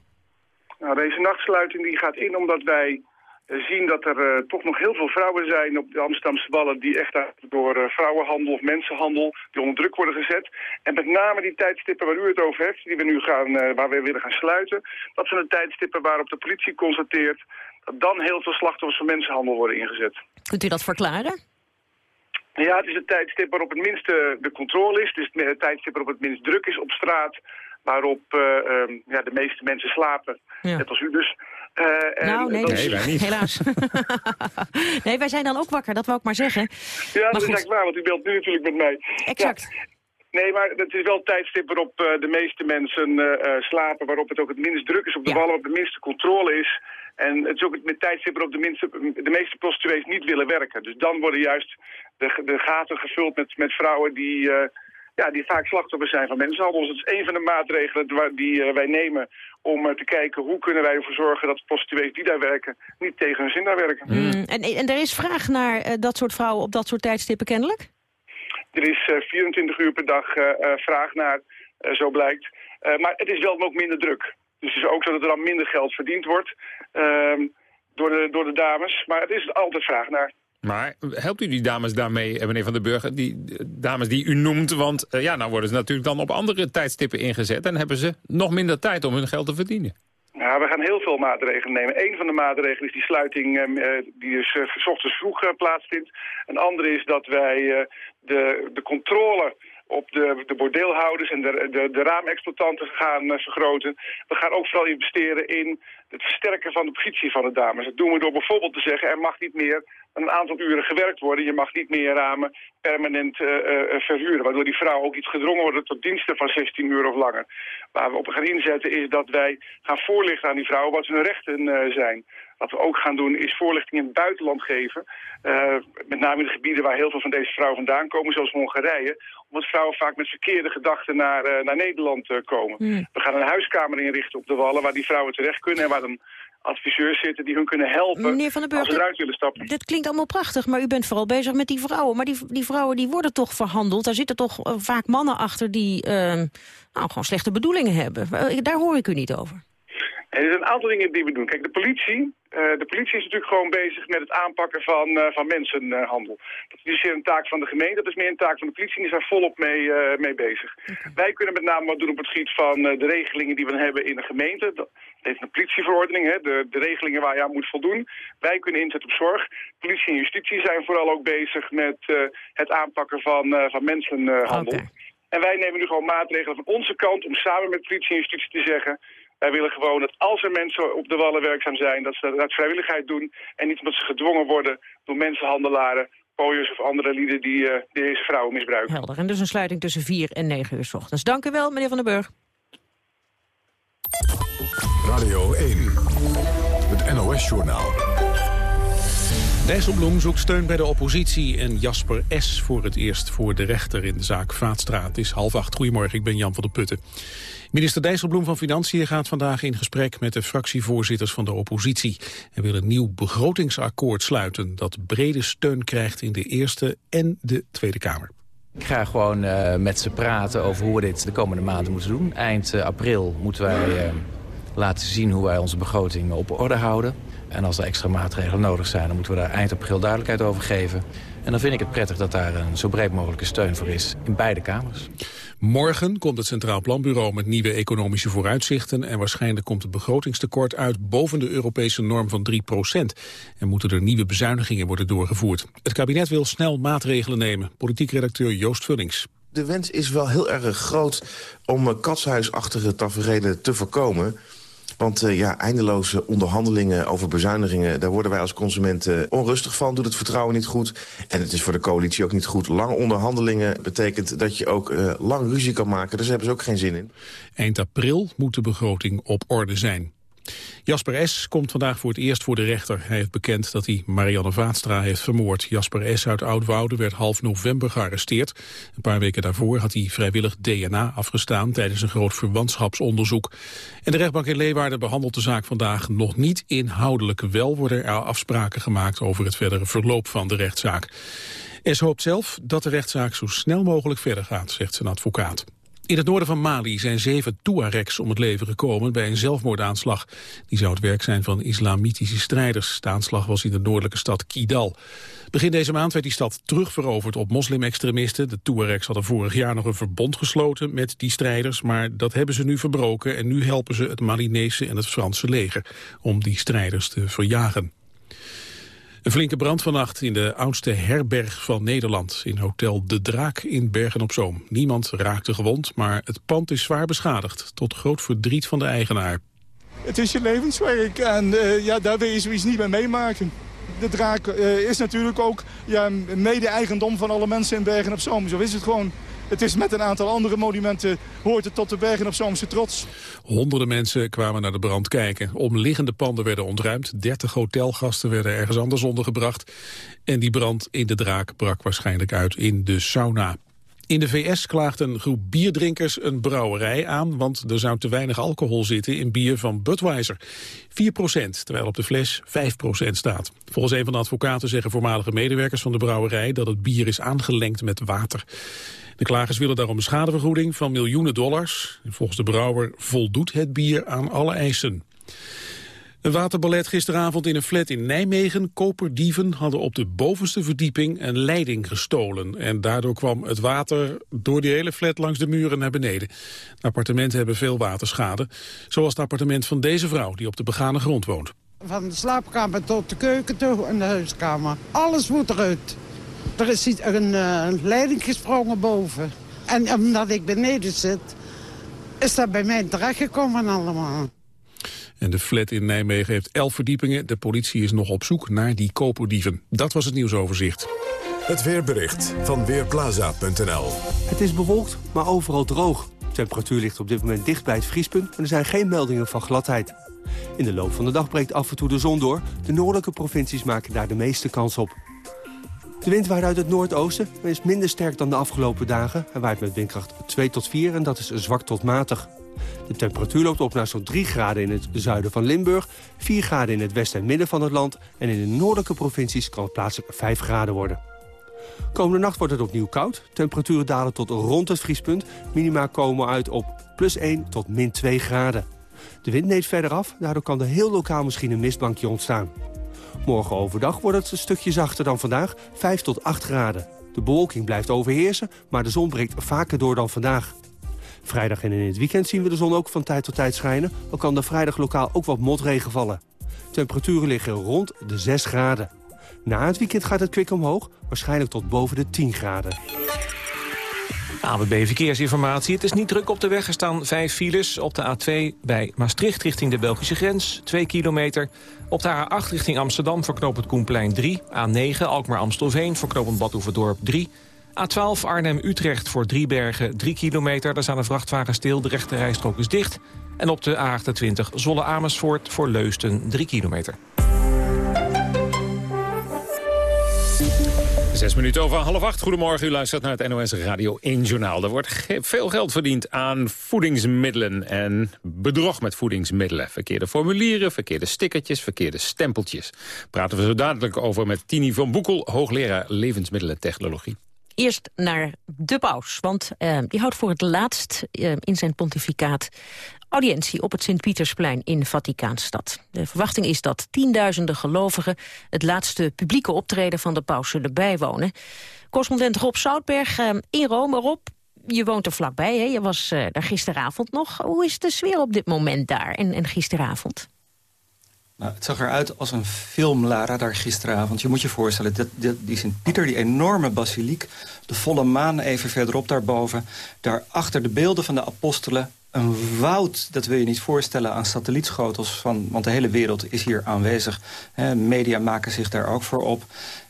Nou, deze nachtsluiting die gaat in omdat wij zien dat er uh, toch nog heel veel vrouwen zijn op de Amsterdamse Wallen... die echt door uh, vrouwenhandel of mensenhandel die onder druk worden gezet. En met name die tijdstippen waar u het over heeft, die we nu gaan, waar we willen gaan sluiten... dat zijn de tijdstippen waarop de politie constateert... dat dan heel veel slachtoffers van mensenhandel worden ingezet. Kunt u dat verklaren? Ja, het is het tijdstip waarop het minste de controle is. Het is het tijdstip waarop het minst druk is op straat waarop uh, um, ja, de meeste mensen slapen. Ja. Net als u dus. Uh, nou, nee, dus, nee niet. helaas. nee, wij zijn dan ook wakker, dat wil ik maar zeggen. Ja, maar dat goed. is waar, want u belt nu natuurlijk met mij. Exact. Ja. Nee, maar het is wel het tijdstip waarop uh, de meeste mensen uh, slapen... waarop het ook het minst druk is op de ja. wallen, waarop de minste controle is. En het is ook het tijdstip waarop de, minste, de meeste prostituees niet willen werken. Dus dan worden juist de, de gaten gevuld met, met vrouwen die ja, die vaak slachtoffers zijn van mensenhandel. Dus dat is een van de maatregelen die uh, wij nemen om uh, te kijken hoe kunnen wij ervoor zorgen dat prostituees die daar werken niet tegen hun zin daar werken. Mm. En, en er is vraag naar uh, dat soort vrouwen op dat soort tijdstippen kennelijk? Er is 24 uur per dag vraag naar, zo blijkt. maar het is wel ook minder druk. Dus het is ook zo dat er dan minder geld verdiend wordt ehm, door, de, door de dames. Maar het is altijd vraag naar. Maar helpt u die dames daarmee, meneer Van den Burger, die dames die u noemt? Want uh, ja, nou worden ze natuurlijk dan op andere tijdstippen ingezet... en hebben ze nog minder tijd om hun geld te verdienen. Ja, we gaan heel veel maatregelen nemen. Een van de maatregelen is die sluiting uh, die dus uh, ochtends vroeg plaatsvindt. Een andere is dat wij de, de controle op de, de bordeelhouders en de, de, de raamexploitanten gaan vergroten. We gaan ook vooral investeren in het versterken van de positie van de dames. Dat doen we door bijvoorbeeld te zeggen, er mag niet meer een aantal uren gewerkt worden. Je mag niet meer ramen permanent uh, uh, verhuren. Waardoor die vrouwen ook iets gedrongen worden tot diensten van 16 uur of langer. Waar we op gaan inzetten is dat wij gaan voorlichten aan die vrouwen wat hun rechten uh, zijn. Wat we ook gaan doen is voorlichting in het buitenland geven. Met name in de gebieden waar heel veel van deze vrouwen vandaan komen, zoals Hongarije. Omdat vrouwen vaak met verkeerde gedachten naar, naar Nederland komen. Mm. We gaan een huiskamer inrichten op de Wallen waar die vrouwen terecht kunnen... en waar dan adviseurs zitten die hun kunnen helpen Meneer Van den Burg, als ze eruit willen stappen. Dit klinkt allemaal prachtig, maar u bent vooral bezig met die vrouwen. Maar die, die vrouwen die worden toch verhandeld. Daar zitten toch uh, vaak mannen achter die uh, nou, gewoon slechte bedoelingen hebben. Uh, daar hoor ik u niet over. Er zijn een aantal dingen die we doen. Kijk, de politie, de politie is natuurlijk gewoon bezig met het aanpakken van, van mensenhandel. Dat is dus een taak van de gemeente, dat is meer een taak van de politie en die zijn volop mee, mee bezig. Okay. Wij kunnen met name wat doen op het gebied van de regelingen die we hebben in de gemeente. Dat heeft een politieverordening, hè, de, de regelingen waar je aan moet voldoen. Wij kunnen inzetten op zorg. Politie en justitie zijn vooral ook bezig met het aanpakken van, van mensenhandel. Okay. En wij nemen nu gewoon maatregelen van onze kant om samen met politie en justitie te zeggen... Wij willen gewoon dat als er mensen op de wallen werkzaam zijn... dat ze dat uit vrijwilligheid doen en niet omdat ze gedwongen worden... door mensenhandelaren, pooiers of andere lieden die, uh, die deze vrouwen misbruiken. Helder. En dus een sluiting tussen 4 en 9 uur s ochtends. Dank u wel, meneer Van den Burg. Radio 1, het NOS-journaal. Dijsselbloem zoekt steun bij de oppositie en Jasper S. voor het eerst voor de rechter in de zaak Vaatstraat. Het is half acht. Goedemorgen, ik ben Jan van der Putten. Minister Dijsselbloem van Financiën gaat vandaag in gesprek met de fractievoorzitters van de oppositie. Hij wil een nieuw begrotingsakkoord sluiten dat brede steun krijgt in de Eerste en de Tweede Kamer. Ik ga gewoon uh, met ze praten over hoe we dit de komende maanden moeten doen. Eind uh, april moeten wij uh, laten zien hoe wij onze begroting op orde houden. En als er extra maatregelen nodig zijn, dan moeten we daar eind april duidelijkheid over geven. En dan vind ik het prettig dat daar een zo breed mogelijke steun voor is in beide kamers. Morgen komt het Centraal Planbureau met nieuwe economische vooruitzichten... en waarschijnlijk komt het begrotingstekort uit boven de Europese norm van 3% En moeten er nieuwe bezuinigingen worden doorgevoerd. Het kabinet wil snel maatregelen nemen. Politiek redacteur Joost Vullings. De wens is wel heel erg groot om katshuisachtige tafereelen te voorkomen... Want uh, ja, eindeloze onderhandelingen over bezuinigingen... daar worden wij als consumenten onrustig van. Doet het vertrouwen niet goed. En het is voor de coalitie ook niet goed. Lange onderhandelingen betekent dat je ook uh, lang ruzie kan maken. Daar hebben ze ook geen zin in. Eind april moet de begroting op orde zijn. Jasper S. komt vandaag voor het eerst voor de rechter. Hij heeft bekend dat hij Marianne Vaatstra heeft vermoord. Jasper S. uit Oudwoude werd half november gearresteerd. Een paar weken daarvoor had hij vrijwillig DNA afgestaan... tijdens een groot verwantschapsonderzoek. En de rechtbank in Leeuwarden behandelt de zaak vandaag nog niet inhoudelijk. Wel worden er afspraken gemaakt over het verdere verloop van de rechtszaak. S. hoopt zelf dat de rechtszaak zo snel mogelijk verder gaat, zegt zijn advocaat. In het noorden van Mali zijn zeven Tuaregs om het leven gekomen bij een zelfmoordaanslag. Die zou het werk zijn van islamitische strijders. De aanslag was in de noordelijke stad Kidal. Begin deze maand werd die stad terugveroverd op moslimextremisten. De Tuaregs hadden vorig jaar nog een verbond gesloten met die strijders, maar dat hebben ze nu verbroken en nu helpen ze het Malinese en het Franse leger om die strijders te verjagen. Een flinke brand vannacht in de oudste herberg van Nederland... in Hotel De Draak in Bergen-op-Zoom. Niemand raakte gewond, maar het pand is zwaar beschadigd... tot groot verdriet van de eigenaar. Het is je levenswerk en uh, ja, daar wil je zoiets niet mee meemaken. De Draak uh, is natuurlijk ook ja, mede-eigendom van alle mensen in Bergen-op-Zoom. Zo is het gewoon. Het is met een aantal andere monumenten, hoort het tot de Bergen op Zoomse trots. Honderden mensen kwamen naar de brand kijken. Omliggende panden werden ontruimd. 30 hotelgasten werden ergens anders ondergebracht. En die brand in de draak brak waarschijnlijk uit in de sauna. In de VS klaagt een groep bierdrinkers een brouwerij aan... want er zou te weinig alcohol zitten in bier van Budweiser. 4% terwijl op de fles 5% staat. Volgens een van de advocaten zeggen voormalige medewerkers van de brouwerij... dat het bier is aangelengd met water. De klagers willen daarom een schadevergoeding van miljoenen dollars. Volgens de brouwer voldoet het bier aan alle eisen. Een waterballet gisteravond in een flat in Nijmegen. Koperdieven hadden op de bovenste verdieping een leiding gestolen. En daardoor kwam het water door die hele flat langs de muren naar beneden. De appartementen hebben veel waterschade. Zoals het appartement van deze vrouw die op de begane grond woont. Van de slaapkamer tot de keuken toe en de huiskamer. Alles moet eruit. Er is een, een leiding gesprongen boven. En omdat ik beneden zit, is dat bij mij terechtgekomen allemaal. En de flat in Nijmegen heeft elf verdiepingen. De politie is nog op zoek naar die koperdieven. Dat was het nieuwsoverzicht. Het weerbericht van Weerplaza.nl Het is bewolkt, maar overal droog. De temperatuur ligt op dit moment dicht bij het vriespunt... en er zijn geen meldingen van gladheid. In de loop van de dag breekt af en toe de zon door. De noordelijke provincies maken daar de meeste kans op. De wind waait uit het noordoosten en is minder sterk dan de afgelopen dagen. Hij waait met windkracht 2 tot 4 en dat is zwak tot matig. De temperatuur loopt op naar zo'n 3 graden in het zuiden van Limburg... 4 graden in het westen en midden van het land... en in de noordelijke provincies kan het plaatselijk 5 graden worden. Komende nacht wordt het opnieuw koud. Temperaturen dalen tot rond het vriespunt. Minima komen uit op plus 1 tot min 2 graden. De wind neemt verder af, daardoor kan er heel lokaal misschien een mistbankje ontstaan. Morgen overdag wordt het een stukje zachter dan vandaag, 5 tot 8 graden. De bewolking blijft overheersen, maar de zon breekt vaker door dan vandaag. Vrijdag en in het weekend zien we de zon ook van tijd tot tijd schijnen... al kan er vrijdag lokaal ook wat motregen vallen. Temperaturen liggen rond de 6 graden. Na het weekend gaat het kwik omhoog, waarschijnlijk tot boven de 10 graden. ABB Verkeersinformatie. Het is niet druk op de weg. Er staan vijf files op de A2 bij Maastricht richting de Belgische grens. 2 kilometer. Op de A8 richting Amsterdam voor knooppunt Koenplein 3. A9 Alkmaar-Amstelveen voor knooppunt Badhoevedorp 3. A12 Arnhem-Utrecht voor Driebergen 3 kilometer. Daar staan een vrachtwagen stil. De rechte rijstrook is dicht. En op de A28 Zolle-Amersfoort voor Leusden 3 kilometer. Zes minuten over half acht. Goedemorgen, u luistert naar het NOS Radio 1 Journaal. Er wordt veel geld verdiend aan voedingsmiddelen en bedrog met voedingsmiddelen. Verkeerde formulieren, verkeerde stickertjes, verkeerde stempeltjes. Praten we zo dadelijk over met Tini van Boekel, hoogleraar levensmiddelentechnologie. Eerst naar de paus, want uh, die houdt voor het laatst uh, in zijn pontificaat audiëntie op het Sint-Pietersplein in Vaticaanstad. De verwachting is dat tienduizenden gelovigen het laatste publieke optreden van de paus zullen bijwonen. Correspondent Rob Zoutberg uh, in Rome. Rob, je woont er vlakbij, hè? je was daar gisteravond nog. Hoe is de sfeer op dit moment daar en, en gisteravond? Nou, het zag eruit als een film, Lara, daar gisteravond. Je moet je voorstellen, die Sint-Pieter, die enorme basiliek... de volle maan even verderop daarboven... daarachter de beelden van de apostelen... een woud, dat wil je niet voorstellen, aan satellietschotels... Van, want de hele wereld is hier aanwezig. Media maken zich daar ook voor op.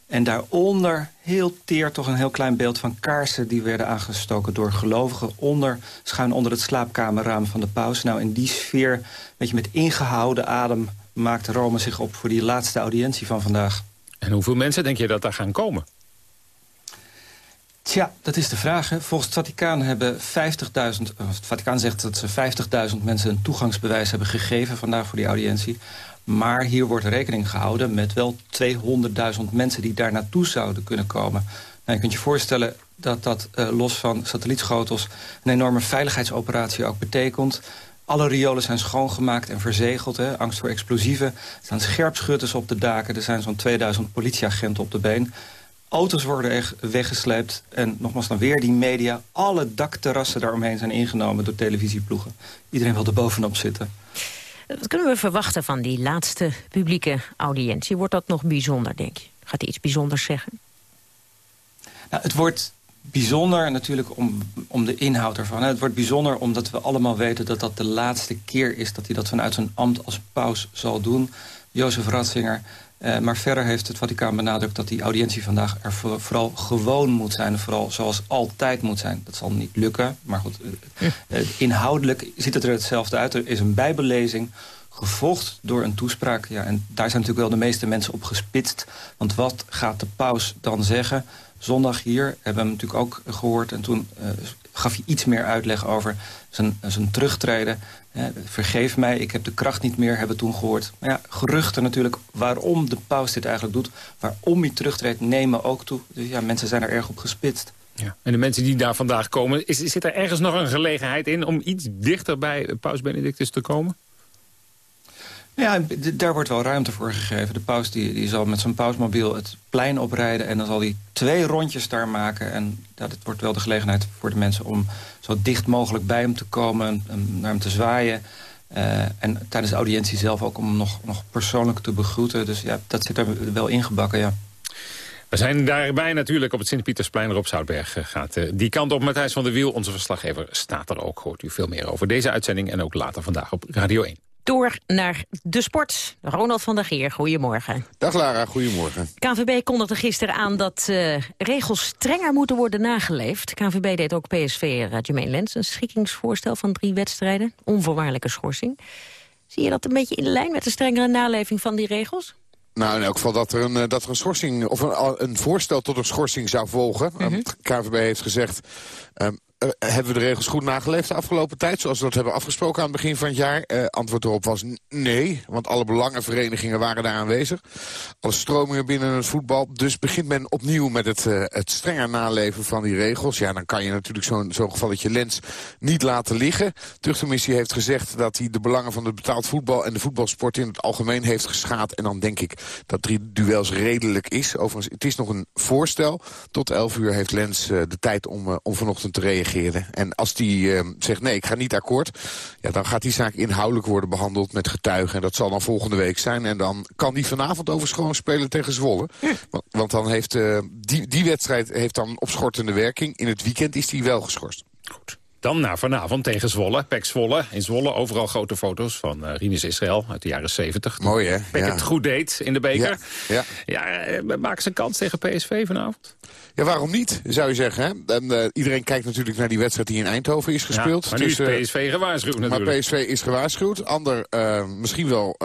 En daaronder, heel teer, toch een heel klein beeld van kaarsen... die werden aangestoken door gelovigen onder, schuin onder het slaapkamerraam van de paus. Nou, in die sfeer, weet je, met ingehouden adem maakt Rome zich op voor die laatste audiëntie van vandaag. En hoeveel mensen denk je dat daar gaan komen? Tja, dat is de vraag. Hè. Volgens het Vaticaan hebben 50.000... Het Vaticaan zegt dat ze 50.000 mensen een toegangsbewijs hebben gegeven... vandaag voor die audiëntie. Maar hier wordt rekening gehouden met wel 200.000 mensen... die daar naartoe zouden kunnen komen. Nou, je kunt je voorstellen dat dat uh, los van satellietschotels... een enorme veiligheidsoperatie ook betekent... Alle riolen zijn schoongemaakt en verzegeld. Hè. Angst voor explosieven. Er staan scherpschutters op de daken. Er zijn zo'n 2000 politieagenten op de been. Auto's worden echt weggesleept. En nogmaals dan weer die media. Alle dakterrassen daaromheen zijn ingenomen door televisieploegen. Iedereen wil er bovenop zitten. Wat kunnen we verwachten van die laatste publieke audiëntie? Wordt dat nog bijzonder, denk je? Gaat hij iets bijzonders zeggen? Nou, het wordt bijzonder natuurlijk om, om de inhoud ervan. Het wordt bijzonder omdat we allemaal weten dat dat de laatste keer is... dat hij dat vanuit zijn ambt als paus zal doen. Jozef Ratzinger. Uh, maar verder heeft het Vaticaan benadrukt dat die audiëntie vandaag er vooral gewoon moet zijn. Vooral zoals altijd moet zijn. Dat zal niet lukken, maar goed. Uh, inhoudelijk ziet het er hetzelfde uit. Er is een bijbellezing gevolgd door een toespraak. Ja, en daar zijn natuurlijk wel de meeste mensen op gespitst. Want wat gaat de paus dan zeggen zondag hier hebben we hem natuurlijk ook gehoord. En toen uh, gaf hij iets meer uitleg over zijn, zijn terugtreden. vergeef mij, ik heb de kracht niet meer, hebben toen gehoord. Maar ja, geruchten natuurlijk waarom de paus dit eigenlijk doet. Waarom hij terugtreedt, nemen ook toe. Dus ja, mensen zijn er erg op gespitst. Ja. En de mensen die daar vandaag komen, is, zit er ergens nog een gelegenheid in... om iets dichter bij paus Benedictus te komen? Ja, daar wordt wel ruimte voor gegeven. De paus die, die zal met zijn pausmobiel het plein oprijden... en dan zal hij twee rondjes daar maken. En dat het wordt wel de gelegenheid voor de mensen... om zo dicht mogelijk bij hem te komen, naar hem te zwaaien... Uh, en tijdens de audiëntie zelf ook om hem nog, nog persoonlijk te begroeten. Dus ja, dat zit er wel ingebakken, ja. We zijn daarbij natuurlijk op het Sint-Pietersplein. Rob Zoutberg eh, gaat uh, die kant op. Matthijs van der Wiel, onze verslaggever, staat er ook. Hoort u veel meer over deze uitzending en ook later vandaag op Radio 1. Door naar de sport. Ronald van der Geer, goedemorgen. Dag Lara, goedemorgen. KNVB kondigde gisteren aan dat uh, regels strenger moeten worden nageleefd. KNVB deed ook PSV Jermaine Lens een schikkingsvoorstel van drie wedstrijden. Onvoorwaardelijke schorsing. Zie je dat een beetje in lijn met de strengere naleving van die regels? Nou, in elk geval dat er een, eh, dat er een schorsing of een, een voorstel tot een schorsing zou volgen. Mm -hmm. KVB heeft gezegd, um, uh, hebben we de regels goed nageleefd de afgelopen tijd... zoals we dat hebben afgesproken aan het begin van het jaar? Uh, antwoord erop was nee, want alle belangenverenigingen waren daar aanwezig. Alle stromingen binnen het voetbal. Dus begint men opnieuw met het, uh, het strenger naleven van die regels. Ja, dan kan je natuurlijk zo'n zo'n gevalletje Lens niet laten liggen. De heeft gezegd dat hij de belangen van het betaald voetbal... en de voetbalsport in het algemeen heeft geschaad. En dan denk ik dat drie duels redelijk is. Overigens, het is nog een voorstel. Tot 11 uur heeft Lens de tijd om, om vanochtend te reageren. En als die uh, zegt nee, ik ga niet akkoord... Ja, dan gaat die zaak inhoudelijk worden behandeld met getuigen. En dat zal dan volgende week zijn. En dan kan die vanavond overigens gewoon spelen tegen Zwolle. Want, want, dan heeft uh, die, die wedstrijd heeft dan opschortende werking. In het weekend is die wel geschorst. Goed. Dan naar vanavond tegen Zwolle. Pek Zwolle. In Zwolle overal grote foto's van uh, Rinus Israël uit de jaren 70. Mooi hè? Pek ja. het goed deed in de beker. Ja, ja. ja maken ze een kans tegen PSV vanavond? Ja, waarom niet, zou je zeggen. Hè? En, uh, iedereen kijkt natuurlijk naar die wedstrijd die in Eindhoven is gespeeld. Ja, maar nu is PSV gewaarschuwd natuurlijk. Maar PSV is gewaarschuwd. Ander, uh, misschien wel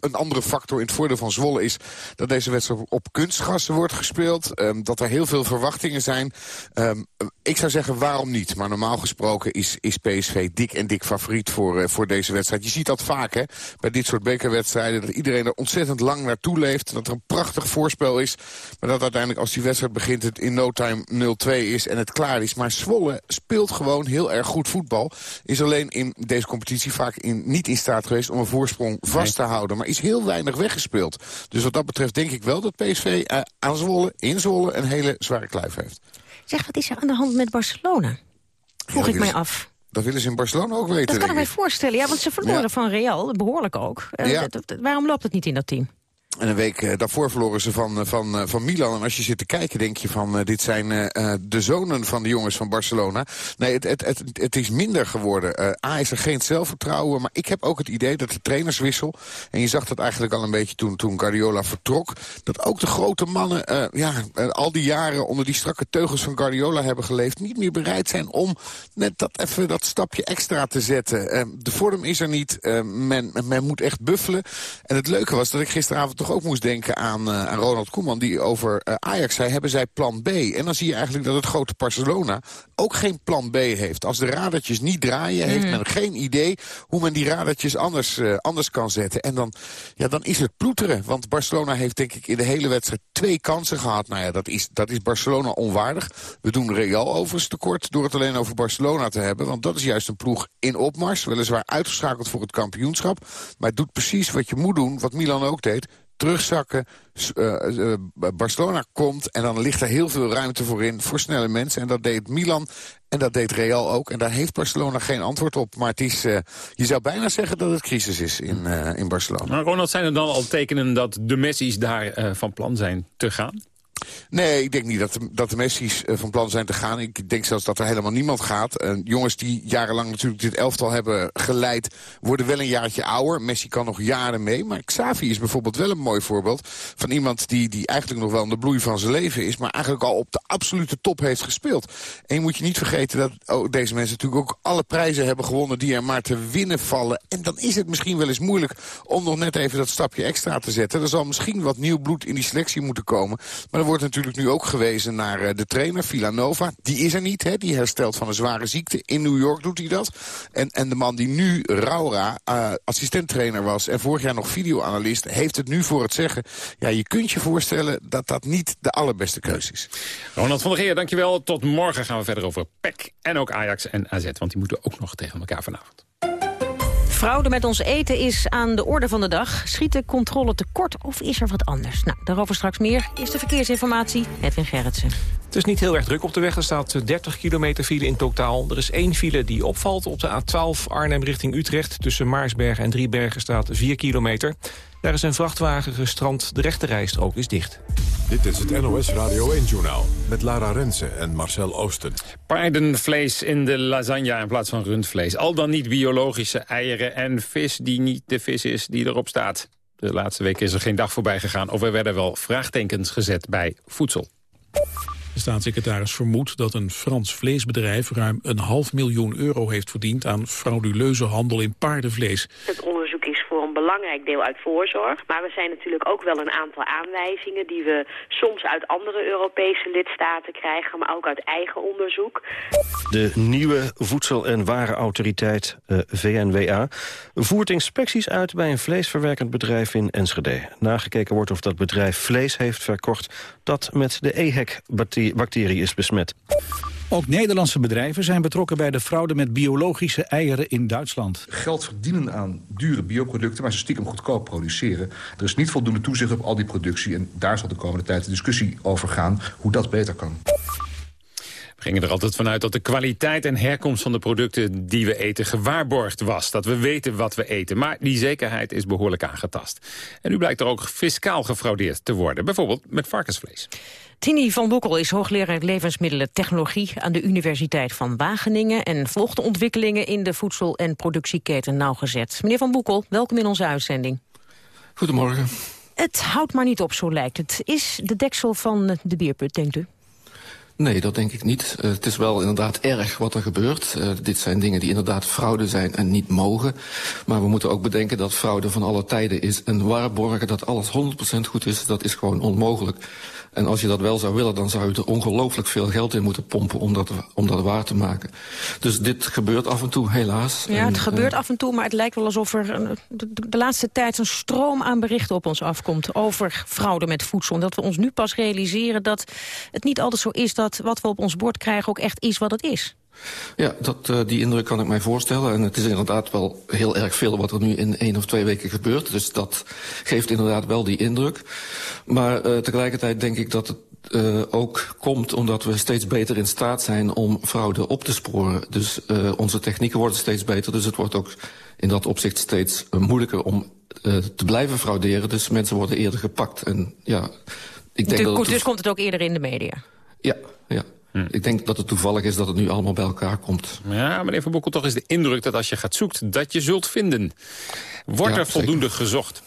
een andere factor in het voordeel van Zwolle is... dat deze wedstrijd op kunstgassen wordt gespeeld. Um, dat er heel veel verwachtingen zijn. Um, ik zou zeggen, waarom niet? Maar normaal gesproken is, is PSV dik en dik favoriet voor, uh, voor deze wedstrijd. Je ziet dat vaak hè, bij dit soort bekerwedstrijden. Dat iedereen er ontzettend lang naartoe leeft. Dat er een prachtig voorspel is. Maar dat uiteindelijk als die wedstrijd begint het in no time 0-2 is en het klaar is. Maar Zwolle speelt gewoon heel erg goed voetbal. Is alleen in deze competitie vaak in, niet in staat geweest om een voorsprong vast nee. te houden. Maar is heel weinig weggespeeld. Dus wat dat betreft denk ik wel dat PSV uh, aan Zwolle, in Zwolle, een hele zware kluif heeft. Zeg, wat is er aan de hand met Barcelona? Vroeg ja, ik mij af. Dat willen ze in Barcelona ook weten. Dat kan ik mij voorstellen, ja, want ze verloren ja. van Real, behoorlijk ook. Uh, ja. waarom loopt het niet in dat team? En een week uh, daarvoor verloren ze van, van, uh, van Milan. En als je zit te kijken, denk je van... Dit zijn de zonen van de jongens van Barcelona. Nee, het, het, het, het is minder geworden. A is er geen zelfvertrouwen. Maar ik heb ook het idee dat de trainerswissel... en je zag dat eigenlijk al een beetje toen, toen Guardiola vertrok... dat ook de grote mannen ja, al die jaren onder die strakke teugels van Guardiola hebben geleefd... niet meer bereid zijn om net dat even dat stapje extra te zetten. de vorm is er niet. men, men moet echt buffelen. En het leuke was dat ik gisteravond toch ook moest denken aan, uh, aan Ronald Koeman... die over uh, Ajax zei, hebben zij plan B? En dan zie je eigenlijk dat het grote Barcelona ook geen plan B heeft. Als de radertjes niet draaien, heeft men geen idee... hoe men die radertjes anders, uh, anders kan zetten. En dan, ja, dan is het ploeteren. Want Barcelona heeft denk ik in de hele wedstrijd twee kansen gehad. Nou ja, dat is, dat is Barcelona onwaardig. We doen Real overigens tekort door het alleen over Barcelona te hebben. Want dat is juist een ploeg in opmars. Weliswaar uitgeschakeld voor het kampioenschap. Maar het doet precies wat je moet doen, wat Milan ook deed terugzakken. Uh, uh, Barcelona komt en dan ligt er heel veel ruimte voor in... voor snelle mensen. En dat deed Milan en dat deed Real ook. En daar heeft Barcelona geen antwoord op. Maar het is, uh, je zou bijna zeggen dat het crisis is in, in Barcelona. Maar Ronald, zijn er dan al tekenen dat de Messi's daar van plan zijn te gaan? Nee, ik denk niet dat de, dat de Messi's uh, van plan zijn te gaan. Ik denk zelfs dat er helemaal niemand gaat. Uh, jongens die jarenlang natuurlijk dit elftal hebben geleid... worden wel een jaartje ouder. Messi kan nog jaren mee. Maar Xavi is bijvoorbeeld wel een mooi voorbeeld... van iemand die, die eigenlijk nog wel in de bloei van zijn leven is... maar eigenlijk al op de absolute top heeft gespeeld. En je moet je niet vergeten dat oh, deze mensen natuurlijk ook alle prijzen hebben gewonnen... die er maar te winnen vallen. En dan is het misschien wel eens moeilijk om nog net even dat stapje extra te zetten. Er zal misschien wat nieuw bloed in die selectie moeten komen. Maar wordt natuurlijk nu ook gewezen naar uh, de trainer, Villanova. Die is er niet, hè? die herstelt van een zware ziekte. In New York doet hij dat. En, en de man die nu, Raura, uh, assistenttrainer was... en vorig jaar nog videoanalist, heeft het nu voor het zeggen. Ja, je kunt je voorstellen dat dat niet de allerbeste keuze is. Ronald van der Geer, dankjewel. Tot morgen gaan we verder over PEC en ook Ajax en AZ. Want die moeten ook nog tegen elkaar vanavond. Fraude met ons eten is aan de orde van de dag. Schiet de controle tekort of is er wat anders? Nou, daarover straks meer. Is de verkeersinformatie, Edwin Gerritsen. Het is niet heel erg druk op de weg. Er staat 30 kilometer file in totaal. Er is één file die opvalt op de A12 Arnhem richting Utrecht. Tussen Maarsbergen en Driebergen staat 4 kilometer. Daar is een vrachtwagen gestrand. De rechte rijstrook is dicht. Dit is het NOS Radio 1-journaal met Lara Rensen en Marcel Oosten. Paardenvlees in de lasagne in plaats van rundvlees. Al dan niet biologische eieren en vis die niet de vis is die erop staat. De laatste week is er geen dag voorbij gegaan of er werden wel vraagtekens gezet bij voedsel. De staatssecretaris vermoedt dat een Frans vleesbedrijf ruim een half miljoen euro heeft verdiend aan frauduleuze handel in paardenvlees. Het onderzoek is belangrijk deel uit voorzorg. Maar er zijn natuurlijk ook wel een aantal aanwijzingen die we soms uit andere Europese lidstaten krijgen, maar ook uit eigen onderzoek. De nieuwe Voedsel- en Warenautoriteit, uh, VNWA, voert inspecties uit bij een vleesverwerkend bedrijf in Enschede. Nagekeken wordt of dat bedrijf vlees heeft verkocht dat met de EHEC-bacterie is besmet. Ook Nederlandse bedrijven zijn betrokken bij de fraude met biologische eieren in Duitsland. Geld verdienen aan dure bioproducten, maar ze stiekem goedkoop produceren. Er is niet voldoende toezicht op al die productie en daar zal de komende tijd de discussie over gaan hoe dat beter kan. We gingen er altijd vanuit dat de kwaliteit en herkomst van de producten die we eten gewaarborgd was. Dat we weten wat we eten. Maar die zekerheid is behoorlijk aangetast. En nu blijkt er ook fiscaal gefraudeerd te worden. Bijvoorbeeld met varkensvlees. Tini van Boekel is hoogleraar levensmiddelentechnologie aan de Universiteit van Wageningen en volgt de ontwikkelingen in de voedsel- en productieketen nauwgezet. Meneer van Boekel, welkom in onze uitzending. Goedemorgen. Het houdt maar niet op, zo lijkt het. Is de deksel van de bierput, denkt u? Nee, dat denk ik niet. Uh, het is wel inderdaad erg wat er gebeurt. Uh, dit zijn dingen die inderdaad fraude zijn en niet mogen. Maar we moeten ook bedenken dat fraude van alle tijden is. En waarborgen dat alles 100% goed is, dat is gewoon onmogelijk. En als je dat wel zou willen, dan zou je er ongelooflijk veel geld in moeten pompen om dat, om dat waar te maken. Dus dit gebeurt af en toe, helaas. Ja, het gebeurt af en toe, maar het lijkt wel alsof er een, de, de, laatste tijd een stroom aan berichten op ons afkomt over fraude met voedsel. En dat we ons nu pas realiseren dat het niet altijd zo is dat wat we op ons bord krijgen ook echt is wat het is. Ja, dat, uh, die indruk kan ik mij voorstellen. En het is inderdaad wel heel erg veel wat er nu in één of twee weken gebeurt. Dus dat geeft inderdaad wel die indruk. Maar uh, tegelijkertijd denk ik dat het uh, ook komt omdat we steeds beter in staat zijn om fraude op te sporen. Dus onze technieken worden steeds beter. Dus het wordt ook in dat opzicht steeds moeilijker om te blijven frauderen. Dus mensen worden eerder gepakt. En ja, ik denk dus, dat het dus komt het ook eerder in de media? Ja, ja. Hm. Ik denk dat het toevallig is dat het nu allemaal bij elkaar komt. Ja, meneer Van Boekel, toch is de indruk dat als je gaat zoeken... dat je zult vinden. Wordt ja, er voldoende zeker. gezocht?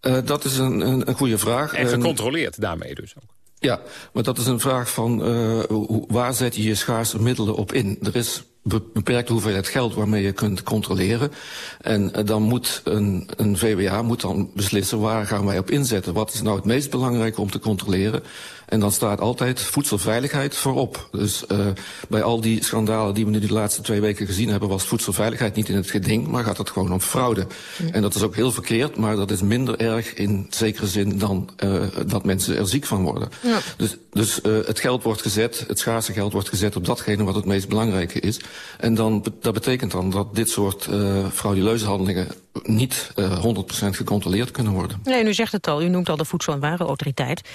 Uh, dat is een, een, een goede vraag. En gecontroleerd daarmee dus ook? Ja, maar dat is een vraag van uh, hoe, waar zet je je schaarse middelen op in? Er is beperkte hoeveelheid geld waarmee je kunt controleren. En uh, dan moet een, een VWA moet dan beslissen waar gaan wij op inzetten. Wat is nou het meest belangrijke om te controleren? En dan staat altijd voedselveiligheid voorop. Dus uh, bij al die schandalen die we nu de laatste twee weken gezien hebben... was voedselveiligheid niet in het geding, maar gaat het gewoon om fraude. Ja. En dat is ook heel verkeerd, maar dat is minder erg in zekere zin... dan uh, dat mensen er ziek van worden. Ja. Dus, dus uh, het geld wordt gezet, het schaarse geld wordt gezet... op datgene wat het meest belangrijke is. En dan, dat betekent dan dat dit soort frauduleuze handelingen niet uh, 100% gecontroleerd kunnen worden. Nee, u zegt het al, u noemt al de Voedsel- en Warenautoriteit.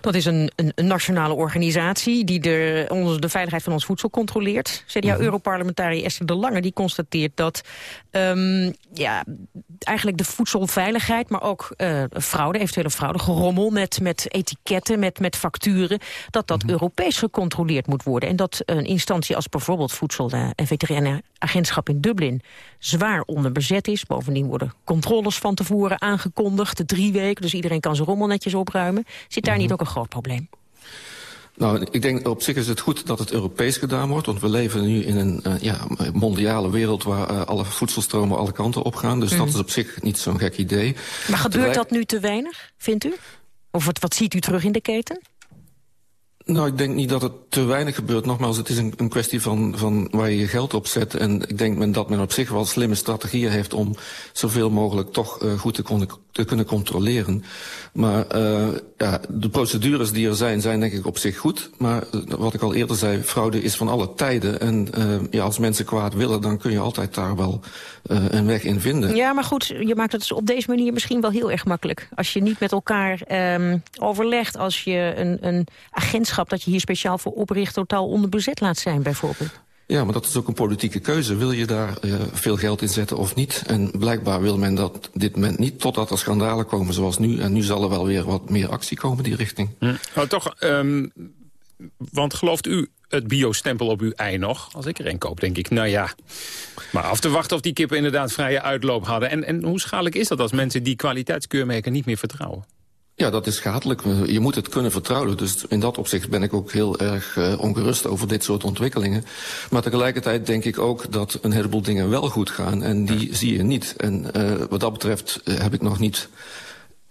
Dat is een, een, een nationale organisatie die de, onze, de veiligheid van ons voedsel controleert. CDA-europarlementariër Esther de Lange die constateert dat um, ja, eigenlijk de voedselveiligheid... maar ook uh, fraude, eventuele fraude, gerommel met, met etiketten, met, met facturen... dat dat mm -hmm. Europees gecontroleerd moet worden. En dat een instantie als bijvoorbeeld Voedsel- en Veterinair Agentschap in Dublin... zwaar onderbezet is, bovendien worden controles van tevoren aangekondigd. De drie weken, dus iedereen kan zijn rommel netjes opruimen. Zit daar mm -hmm. niet ook een groot probleem? Nou, ik denk op zich is het goed dat het Europees gedaan wordt. Want we leven nu in een uh, ja, mondiale wereld waar uh, alle voedselstromen alle kanten op gaan. Dus mm. dat is op zich niet zo'n gek idee. Maar gebeurt Tegelijk... dat nu te weinig, vindt u? Of wat, wat ziet u terug in de keten? Nou, ik denk niet dat het te weinig gebeurt. Nogmaals, het is een, een kwestie van, van waar je je geld op zet. En ik denk men dat men op zich wel slimme strategieën heeft... om zoveel mogelijk toch uh, goed te, kon, te, kunnen controleren. Maar uh, ja, de procedures die er zijn, zijn denk ik op zich goed. Maar uh, wat ik al eerder zei, fraude is van alle tijden. En ja, als mensen kwaad willen, dan kun je altijd daar wel een weg in vinden. Ja, maar goed, je maakt het op deze manier misschien wel heel erg makkelijk. Als je niet met elkaar um, overlegt, als je een, een agentschap dat je hier speciaal voor opricht... totaal onderbezet laat zijn, bijvoorbeeld? Ja, maar dat is ook een politieke keuze. Wil je daar uh, veel geld in zetten of niet? En blijkbaar wil men dat dit moment niet, totdat er schandalen komen zoals nu. En nu zal er wel weer wat meer actie komen die richting. Hm. Nou, toch, um, want gelooft u het biostempel op uw ei nog? Als ik er een koop, denk ik, nou ja. Maar af te wachten of die kippen inderdaad vrije uitloop hadden. En, en hoe schadelijk is dat als mensen die kwaliteitskeurmerken niet meer vertrouwen? Ja, dat is schadelijk. Je moet het kunnen vertrouwen. Dus in dat opzicht ben ik ook heel erg uh, ongerust over dit soort ontwikkelingen. Maar tegelijkertijd denk ik ook dat een heleboel dingen wel goed gaan. En die zie je niet. En uh, wat dat betreft uh, heb ik nog niet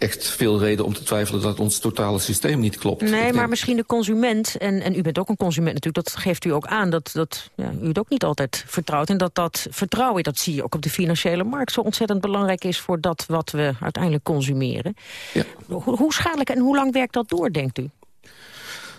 echt veel reden om te twijfelen dat ons totale systeem niet klopt. Nee, maar misschien de consument, en, en u bent ook een consument natuurlijk... dat geeft u ook aan dat, dat ja, u het ook niet altijd vertrouwt. En dat dat vertrouwen, dat zie je ook op de financiële markt... zo ontzettend belangrijk is voor dat wat we uiteindelijk consumeren. Ja. Hoe, hoe schadelijk en hoe lang werkt dat door, denkt u?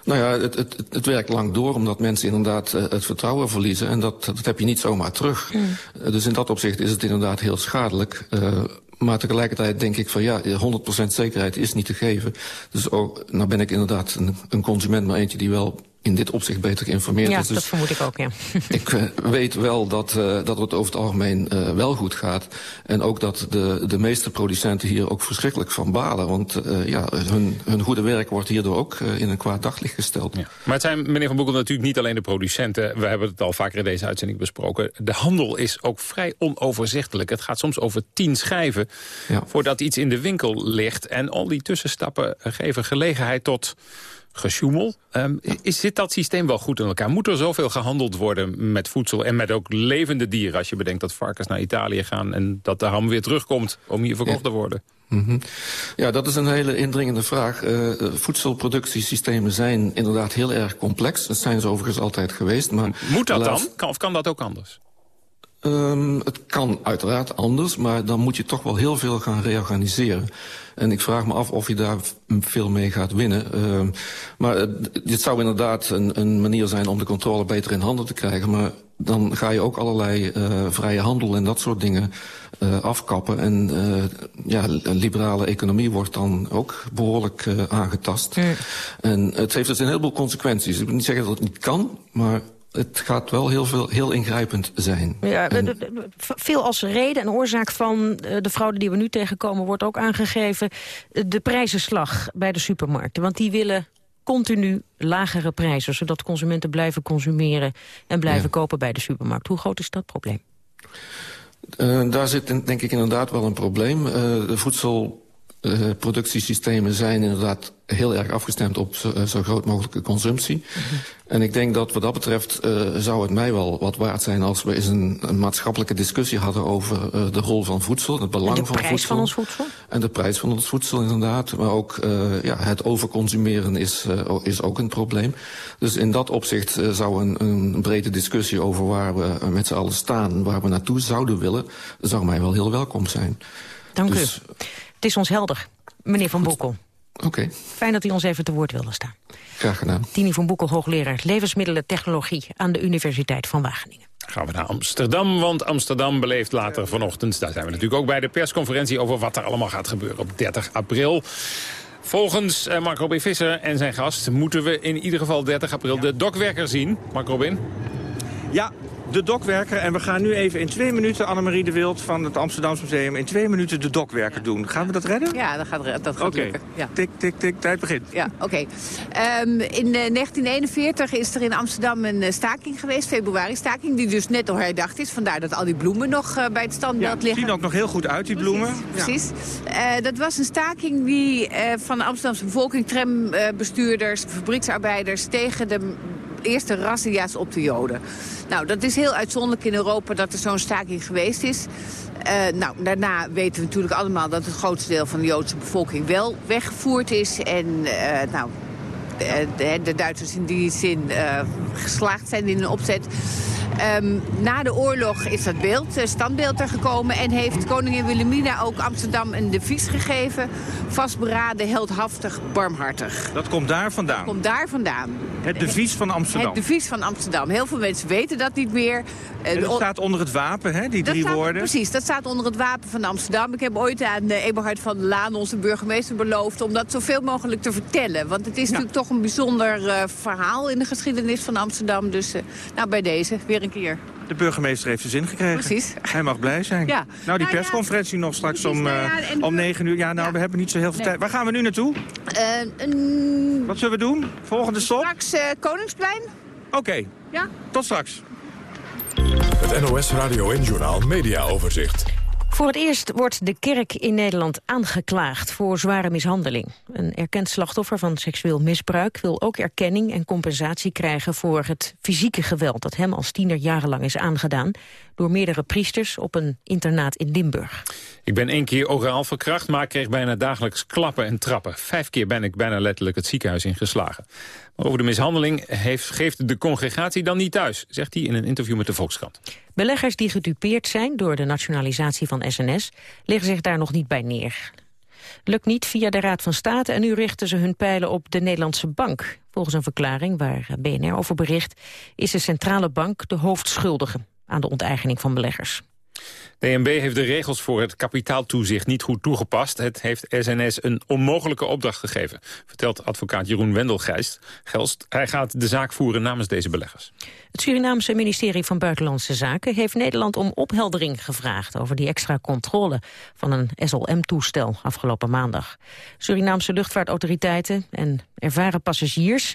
Nou ja, het, het, het werkt lang door omdat mensen inderdaad uh, het vertrouwen verliezen. En dat, dat heb je niet zomaar terug. Mm. Uh, dus in dat opzicht is het inderdaad heel schadelijk. Uh, maar tegelijkertijd denk ik van ja, 100% zekerheid is niet te geven. Dus ook, nou ben ik inderdaad een, een consument, maar eentje die wel in dit opzicht beter geïnformeerd ja, is. Dus dat vermoed ik ook, ja. ik uh, weet wel dat, uh, dat het over het algemeen uh, wel goed gaat. En ook dat de, de meeste producenten hier ook verschrikkelijk van balen. Want ja, hun, hun goede werk wordt hierdoor ook in een kwaad daglicht gesteld. Ja. Maar het zijn, meneer Van Boekel, natuurlijk niet alleen de producenten. We hebben het al vaker in deze uitzending besproken. De handel is ook vrij onoverzichtelijk. Het gaat soms over tien schijven ja. voordat iets in de winkel ligt. En al die tussenstappen geven gelegenheid tot gesjoemel. Um, is, zit dat systeem wel goed in elkaar? Moet er zoveel gehandeld worden met voedsel en met ook levende dieren... als je bedenkt dat varkens naar Italië gaan... en dat de ham weer terugkomt om hier verkocht te worden? -hmm. Ja, dat is een hele indringende vraag. Uh, voedselproductiesystemen zijn inderdaad heel erg complex. Dat zijn ze overigens altijd geweest. Maar Moet dat dan? Kan, of kan dat ook anders? Um, het kan uiteraard anders, maar dan moet je toch wel heel veel gaan reorganiseren. En ik vraag me af of je daar veel mee gaat winnen. Uh, maar uh, dit zou inderdaad een, een manier zijn om de controle beter in handen te krijgen. Maar dan ga je ook allerlei uh, vrije handel en dat soort dingen uh, afkappen. En uh, ja, een liberale economie wordt dan ook behoorlijk aangetast. Mm. En het heeft dus een heleboel consequenties. Ik wil niet zeggen dat het niet kan, maar het gaat wel heel, veel, heel ingrijpend zijn. Ja, en... Veel als reden en oorzaak van de fraude die we nu tegenkomen... wordt ook aangegeven de prijzenslag bij de supermarkten. Want die willen continu lagere prijzen... zodat consumenten blijven consumeren en blijven ja. kopen bij de supermarkt. Hoe groot is dat probleem? Uh, daar zit denk ik inderdaad wel een probleem. Uh, de voedsel uh, productiesystemen zijn inderdaad heel erg afgestemd op zo, zo groot mogelijke consumptie. Mm -hmm. En ik denk dat wat dat betreft uh, zou het mij wel wat waard zijn... als we eens een, een maatschappelijke discussie hadden over de rol van voedsel. Het belang van voedsel. de prijs van ons voedsel? En de prijs van ons voedsel inderdaad. Maar ook ja, het overconsumeren is, is ook een probleem. Dus in dat opzicht zou een, een brede discussie over waar we met z'n allen staan... waar we naartoe zouden willen, zou mij wel heel welkom zijn. Dank dus, u. Het is ons helder, meneer Van Boekel. Oké. Okay. Fijn dat u ons even te woord wilde staan. Graag gedaan. Tini van Boekel, hoogleraar levensmiddelentechnologie aan de Universiteit van Wageningen. Gaan we naar Amsterdam, want Amsterdam beleeft later vanochtend... daar zijn we natuurlijk ook bij de persconferentie... over wat er allemaal gaat gebeuren op 30 april. Volgens uh, Mark Robin Visser en zijn gast... moeten we in ieder geval 30 april de dokwerker zien. Mark Robin? Ja, de dokwerker. En we gaan nu even in twee minuten, Annemarie de Wild van het Amsterdamse Museum... in twee minuten de dokwerker doen. Gaan we dat redden? Ja, dat gaat, dat gaat okay. lukken. Ja. Tik, tik, tik, tijd begint. Ja, oké. Okay. Um, in uh, 1941 is er in Amsterdam een uh, staking geweest, februari-staking... die dus net al herdacht is. Vandaar dat al die bloemen nog uh, bij het standbeeld ja, liggen. zien ook nog heel goed uit, die bloemen. Precies. Dat was een staking die van de Amsterdamse bevolking... trambestuurders, fabrieksarbeiders tegen de eerste rassenjaars op de Joden. Nou, dat is heel uitzonderlijk in Europa dat er zo'n staking geweest is. Uh, nou, daarna weten we natuurlijk allemaal dat het grootste deel van de Joodse bevolking wel weggevoerd is. En uh, nou, de, de, Duitsers in die zin uh, geslaagd zijn in een opzet. Um, na de oorlog is dat beeld, uh, standbeeld er gekomen... en heeft koningin Wilhelmina ook Amsterdam een devies gegeven. Vastberaden, heldhaftig, barmhartig. Dat komt daar vandaan? Dat komt daar vandaan. Het devies van Amsterdam. Het devies van Amsterdam. Heel veel mensen weten dat niet meer. En dat staat onder het wapen, hè, die dat drie staat, woorden. Precies, dat staat onder het wapen van Amsterdam. Ik heb ooit aan Eberhard van der Laan, onze burgemeester, beloofd... om dat zoveel mogelijk te vertellen. Want het is natuurlijk toch een bijzonder uh, verhaal in de geschiedenis van Amsterdam. Dus uh, nou, bij deze, weer een keer. De burgemeester heeft zijn zin gekregen. Precies. Hij mag blij zijn. Ja. Nou, die persconferentie nog straks om, uh, om 9 uur. Ja, nou, we hebben niet zo heel veel nee. tijd. Waar gaan we nu naartoe? Wat zullen we doen? Volgende stop? Straks Koningsplein. Oké. Okay. Ja. Tot straks. Het NOS Radio en Journaal Media Overzicht. Voor het eerst wordt de kerk in Nederland aangeklaagd voor zware mishandeling. Een erkend slachtoffer van seksueel misbruik wil ook erkenning en compensatie krijgen voor het fysieke geweld dat hem als tiener jarenlang is aangedaan door meerdere priesters op een internaat in Limburg. Ik ben één keer oraal verkracht, maar kreeg bijna dagelijks klappen en trappen. Vijf keer ben ik bijna letterlijk het ziekenhuis ingeslagen. Over de mishandeling heeft, geeft de congregatie dan niet thuis, zegt hij in een interview met de Volkskrant. Beleggers die gedupeerd zijn door de nationalisatie van SNS leggen zich daar nog niet bij neer. Lukt niet via de Raad van State en nu richten ze hun pijlen op de Nederlandse bank. Volgens een verklaring waar BNR over bericht is de centrale bank de hoofdschuldige aan de onteigening van beleggers. DNB heeft de regels voor het kapitaaltoezicht niet goed toegepast. Het heeft SNS een onmogelijke opdracht gegeven, vertelt advocaat Jeroen Wendelgeist. Gelst, hij gaat de zaak voeren namens deze beleggers. Het Surinaamse ministerie van Buitenlandse Zaken heeft Nederland om opheldering gevraagd over die extra controle van een SLM-toestel afgelopen maandag. Surinaamse luchtvaartautoriteiten en ervaren passagiers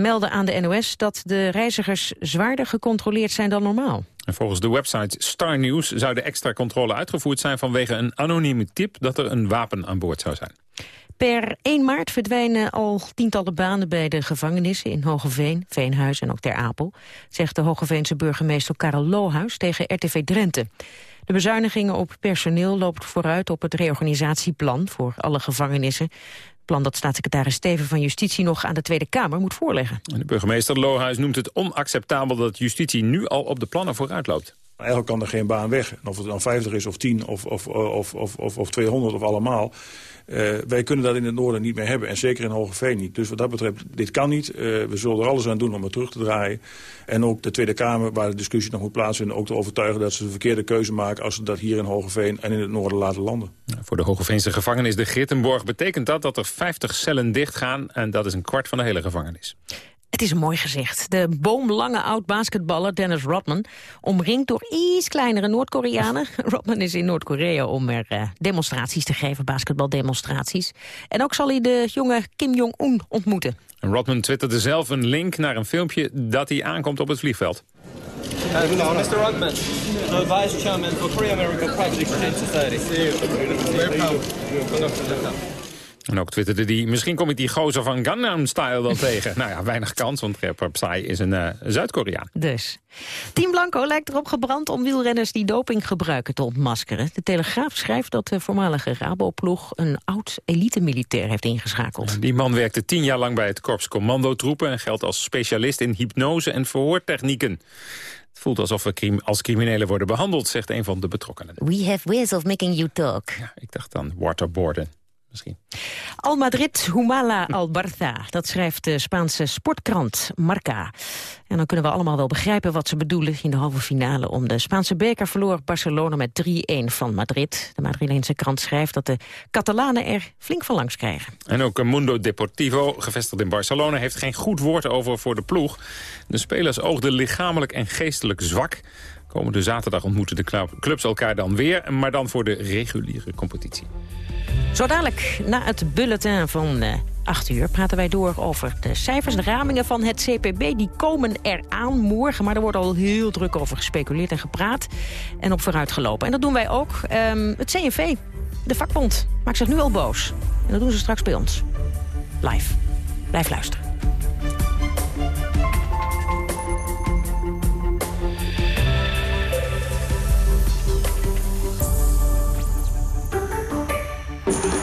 melden aan de NOS dat de reizigers zwaarder gecontroleerd zijn dan normaal. En volgens de website Star News zou de extra controle uitgevoerd zijn vanwege een anonieme tip dat er een wapen aan boord zou zijn. Per 1 maart verdwijnen al tientallen banen bij de gevangenissen in Hogeveen, Veenhuis en ook Ter Apel, zegt de Hogeveense burgemeester Karel Lohuis tegen RTV Drenthe. De bezuinigingen op personeel loopt vooruit op het reorganisatieplan voor alle gevangenissen plan dat staatssecretaris Steven van Justitie nog aan de Tweede Kamer moet voorleggen. De burgemeester Lohuis noemt het onacceptabel dat justitie nu al op de plannen vooruit loopt. Eigenlijk kan er geen baan weg. En of het dan 50 is of 10 of, of, of, of, of, of 200 of allemaal. Uh, wij kunnen dat in het noorden niet meer hebben. En zeker in Hogeveen niet. Dus wat dat betreft, dit kan niet. Uh, we zullen er alles aan doen om het terug te draaien. En ook de Tweede Kamer, waar de discussie nog moet plaatsvinden... ook te overtuigen dat ze de verkeerde keuze maken... als ze dat hier in Hogeveen en in het noorden laten landen. Voor de Hogeveense gevangenis de Grittenborg betekent dat... dat er 50 cellen dichtgaan en dat is een kwart van de hele gevangenis. Het is een mooi gezicht. De boomlange oud-basketballer Dennis Rodman... omringd door iets kleinere Noord-Koreanen. Rodman is in Noord-Korea om er uh, demonstraties te geven, basketbaldemonstraties. En ook zal hij de jonge Kim Jong-un ontmoeten. En Rodman twitterde zelf een link naar een filmpje dat hij aankomt op het vliegveld. Uh, Mr. Rodman, the Vice Chairman for Korea American Private Exchange Society. En ook twitterde hij, misschien kom ik die gozer van Gangnam Style dan tegen. Nou ja, weinig kans, want rapper Psy is een uh, Zuid-Koreaan. Dus. Team Blanco lijkt erop gebrand om wielrenners die doping gebruiken te ontmaskeren. De Telegraaf schrijft dat de voormalige Rabo-ploeg een oud elite-militair heeft ingeschakeld. Die man werkte tien jaar lang bij het Korps Commandotroepen... en geldt als specialist in hypnose en verhoortechnieken. Het voelt alsof we als criminelen worden behandeld, zegt een van de betrokkenen. We have ways of making you talk. Ja, ik dacht dan waterboarden. Misschien. Al Madrid, Humala al Barça. Dat schrijft de Spaanse sportkrant Marca. En dan kunnen we allemaal wel begrijpen wat ze bedoelen in de halve finale. Om de Spaanse beker verloor Barcelona met 3-1 van Madrid. De Madrileense krant schrijft dat de Catalanen er flink van langs krijgen. En ook Mundo Deportivo, gevestigd in Barcelona, heeft geen goed woord over voor de ploeg. De spelers oogden lichamelijk en geestelijk zwak. Komende zaterdag ontmoeten de clubs elkaar dan weer, maar dan voor de reguliere competitie. Zo dadelijk, na het bulletin van uh, 8 uur, praten wij door over de cijfers. De ramingen van het CPB die komen eraan morgen. Maar er wordt al heel druk over gespeculeerd en gepraat. En op vooruit gelopen. En dat doen wij ook. Um, het CNV, de vakbond, maakt zich nu al boos. En dat doen ze straks bij ons. Live. Blijf luisteren.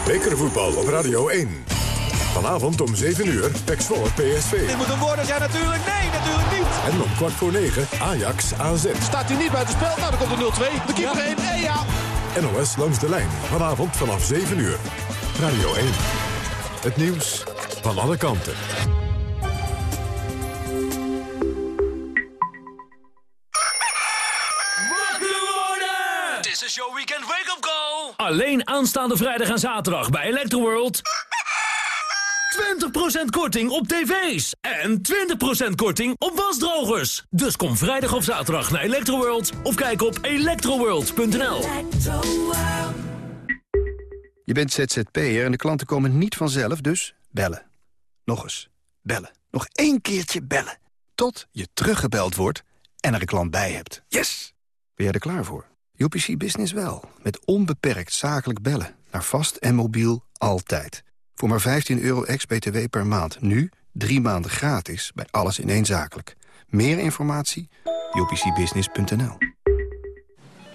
Bekervoetbal op Radio 1. Vanavond om 7 uur, Pek Zwolle PSV. Dit moet een worden zijn natuurlijk. Nee, natuurlijk niet. En om kwart voor 9, Ajax AZ. Staat hij niet buiten spel? Nou, dan komt de 0-2. De keeper ja. 1. En ja. NOS langs de lijn. Vanavond vanaf 7 uur. Radio 1. Het nieuws van alle kanten. Alleen aanstaande vrijdag en zaterdag bij Electroworld. 20% korting op tv's. En 20% korting op wasdrogers. Dus kom vrijdag of zaterdag naar Electroworld. Of kijk op electroworld.nl. Je bent ZZP'er en de klanten komen niet vanzelf, dus bellen. Nog eens. Bellen. Nog één keertje bellen. Tot je teruggebeld wordt en er een klant bij hebt. Yes! Ben jij er klaar voor? UPC Business wel. Met onbeperkt zakelijk bellen. Naar vast en mobiel altijd. Voor maar 15 euro ex-BTW per maand. Nu drie maanden gratis bij alles in één zakelijk. Meer informatie? upcbusiness.nl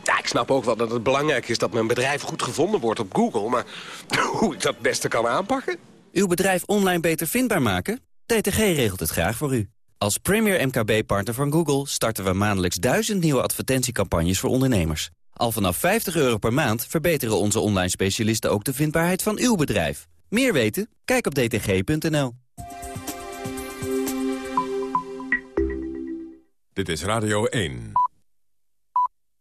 Ja, ik snap ook wel dat het belangrijk is dat mijn bedrijf goed gevonden wordt op Google. Maar hoe ik dat het beste kan aanpakken? Uw bedrijf online beter vindbaar maken? DTG regelt het graag voor u. Als premier MKB-partner van Google starten we maandelijks duizend nieuwe advertentiecampagnes voor ondernemers. Al vanaf 50 euro per maand verbeteren onze online specialisten ook de vindbaarheid van uw bedrijf. Meer weten? Kijk op dtg.nl. Dit is Radio 1.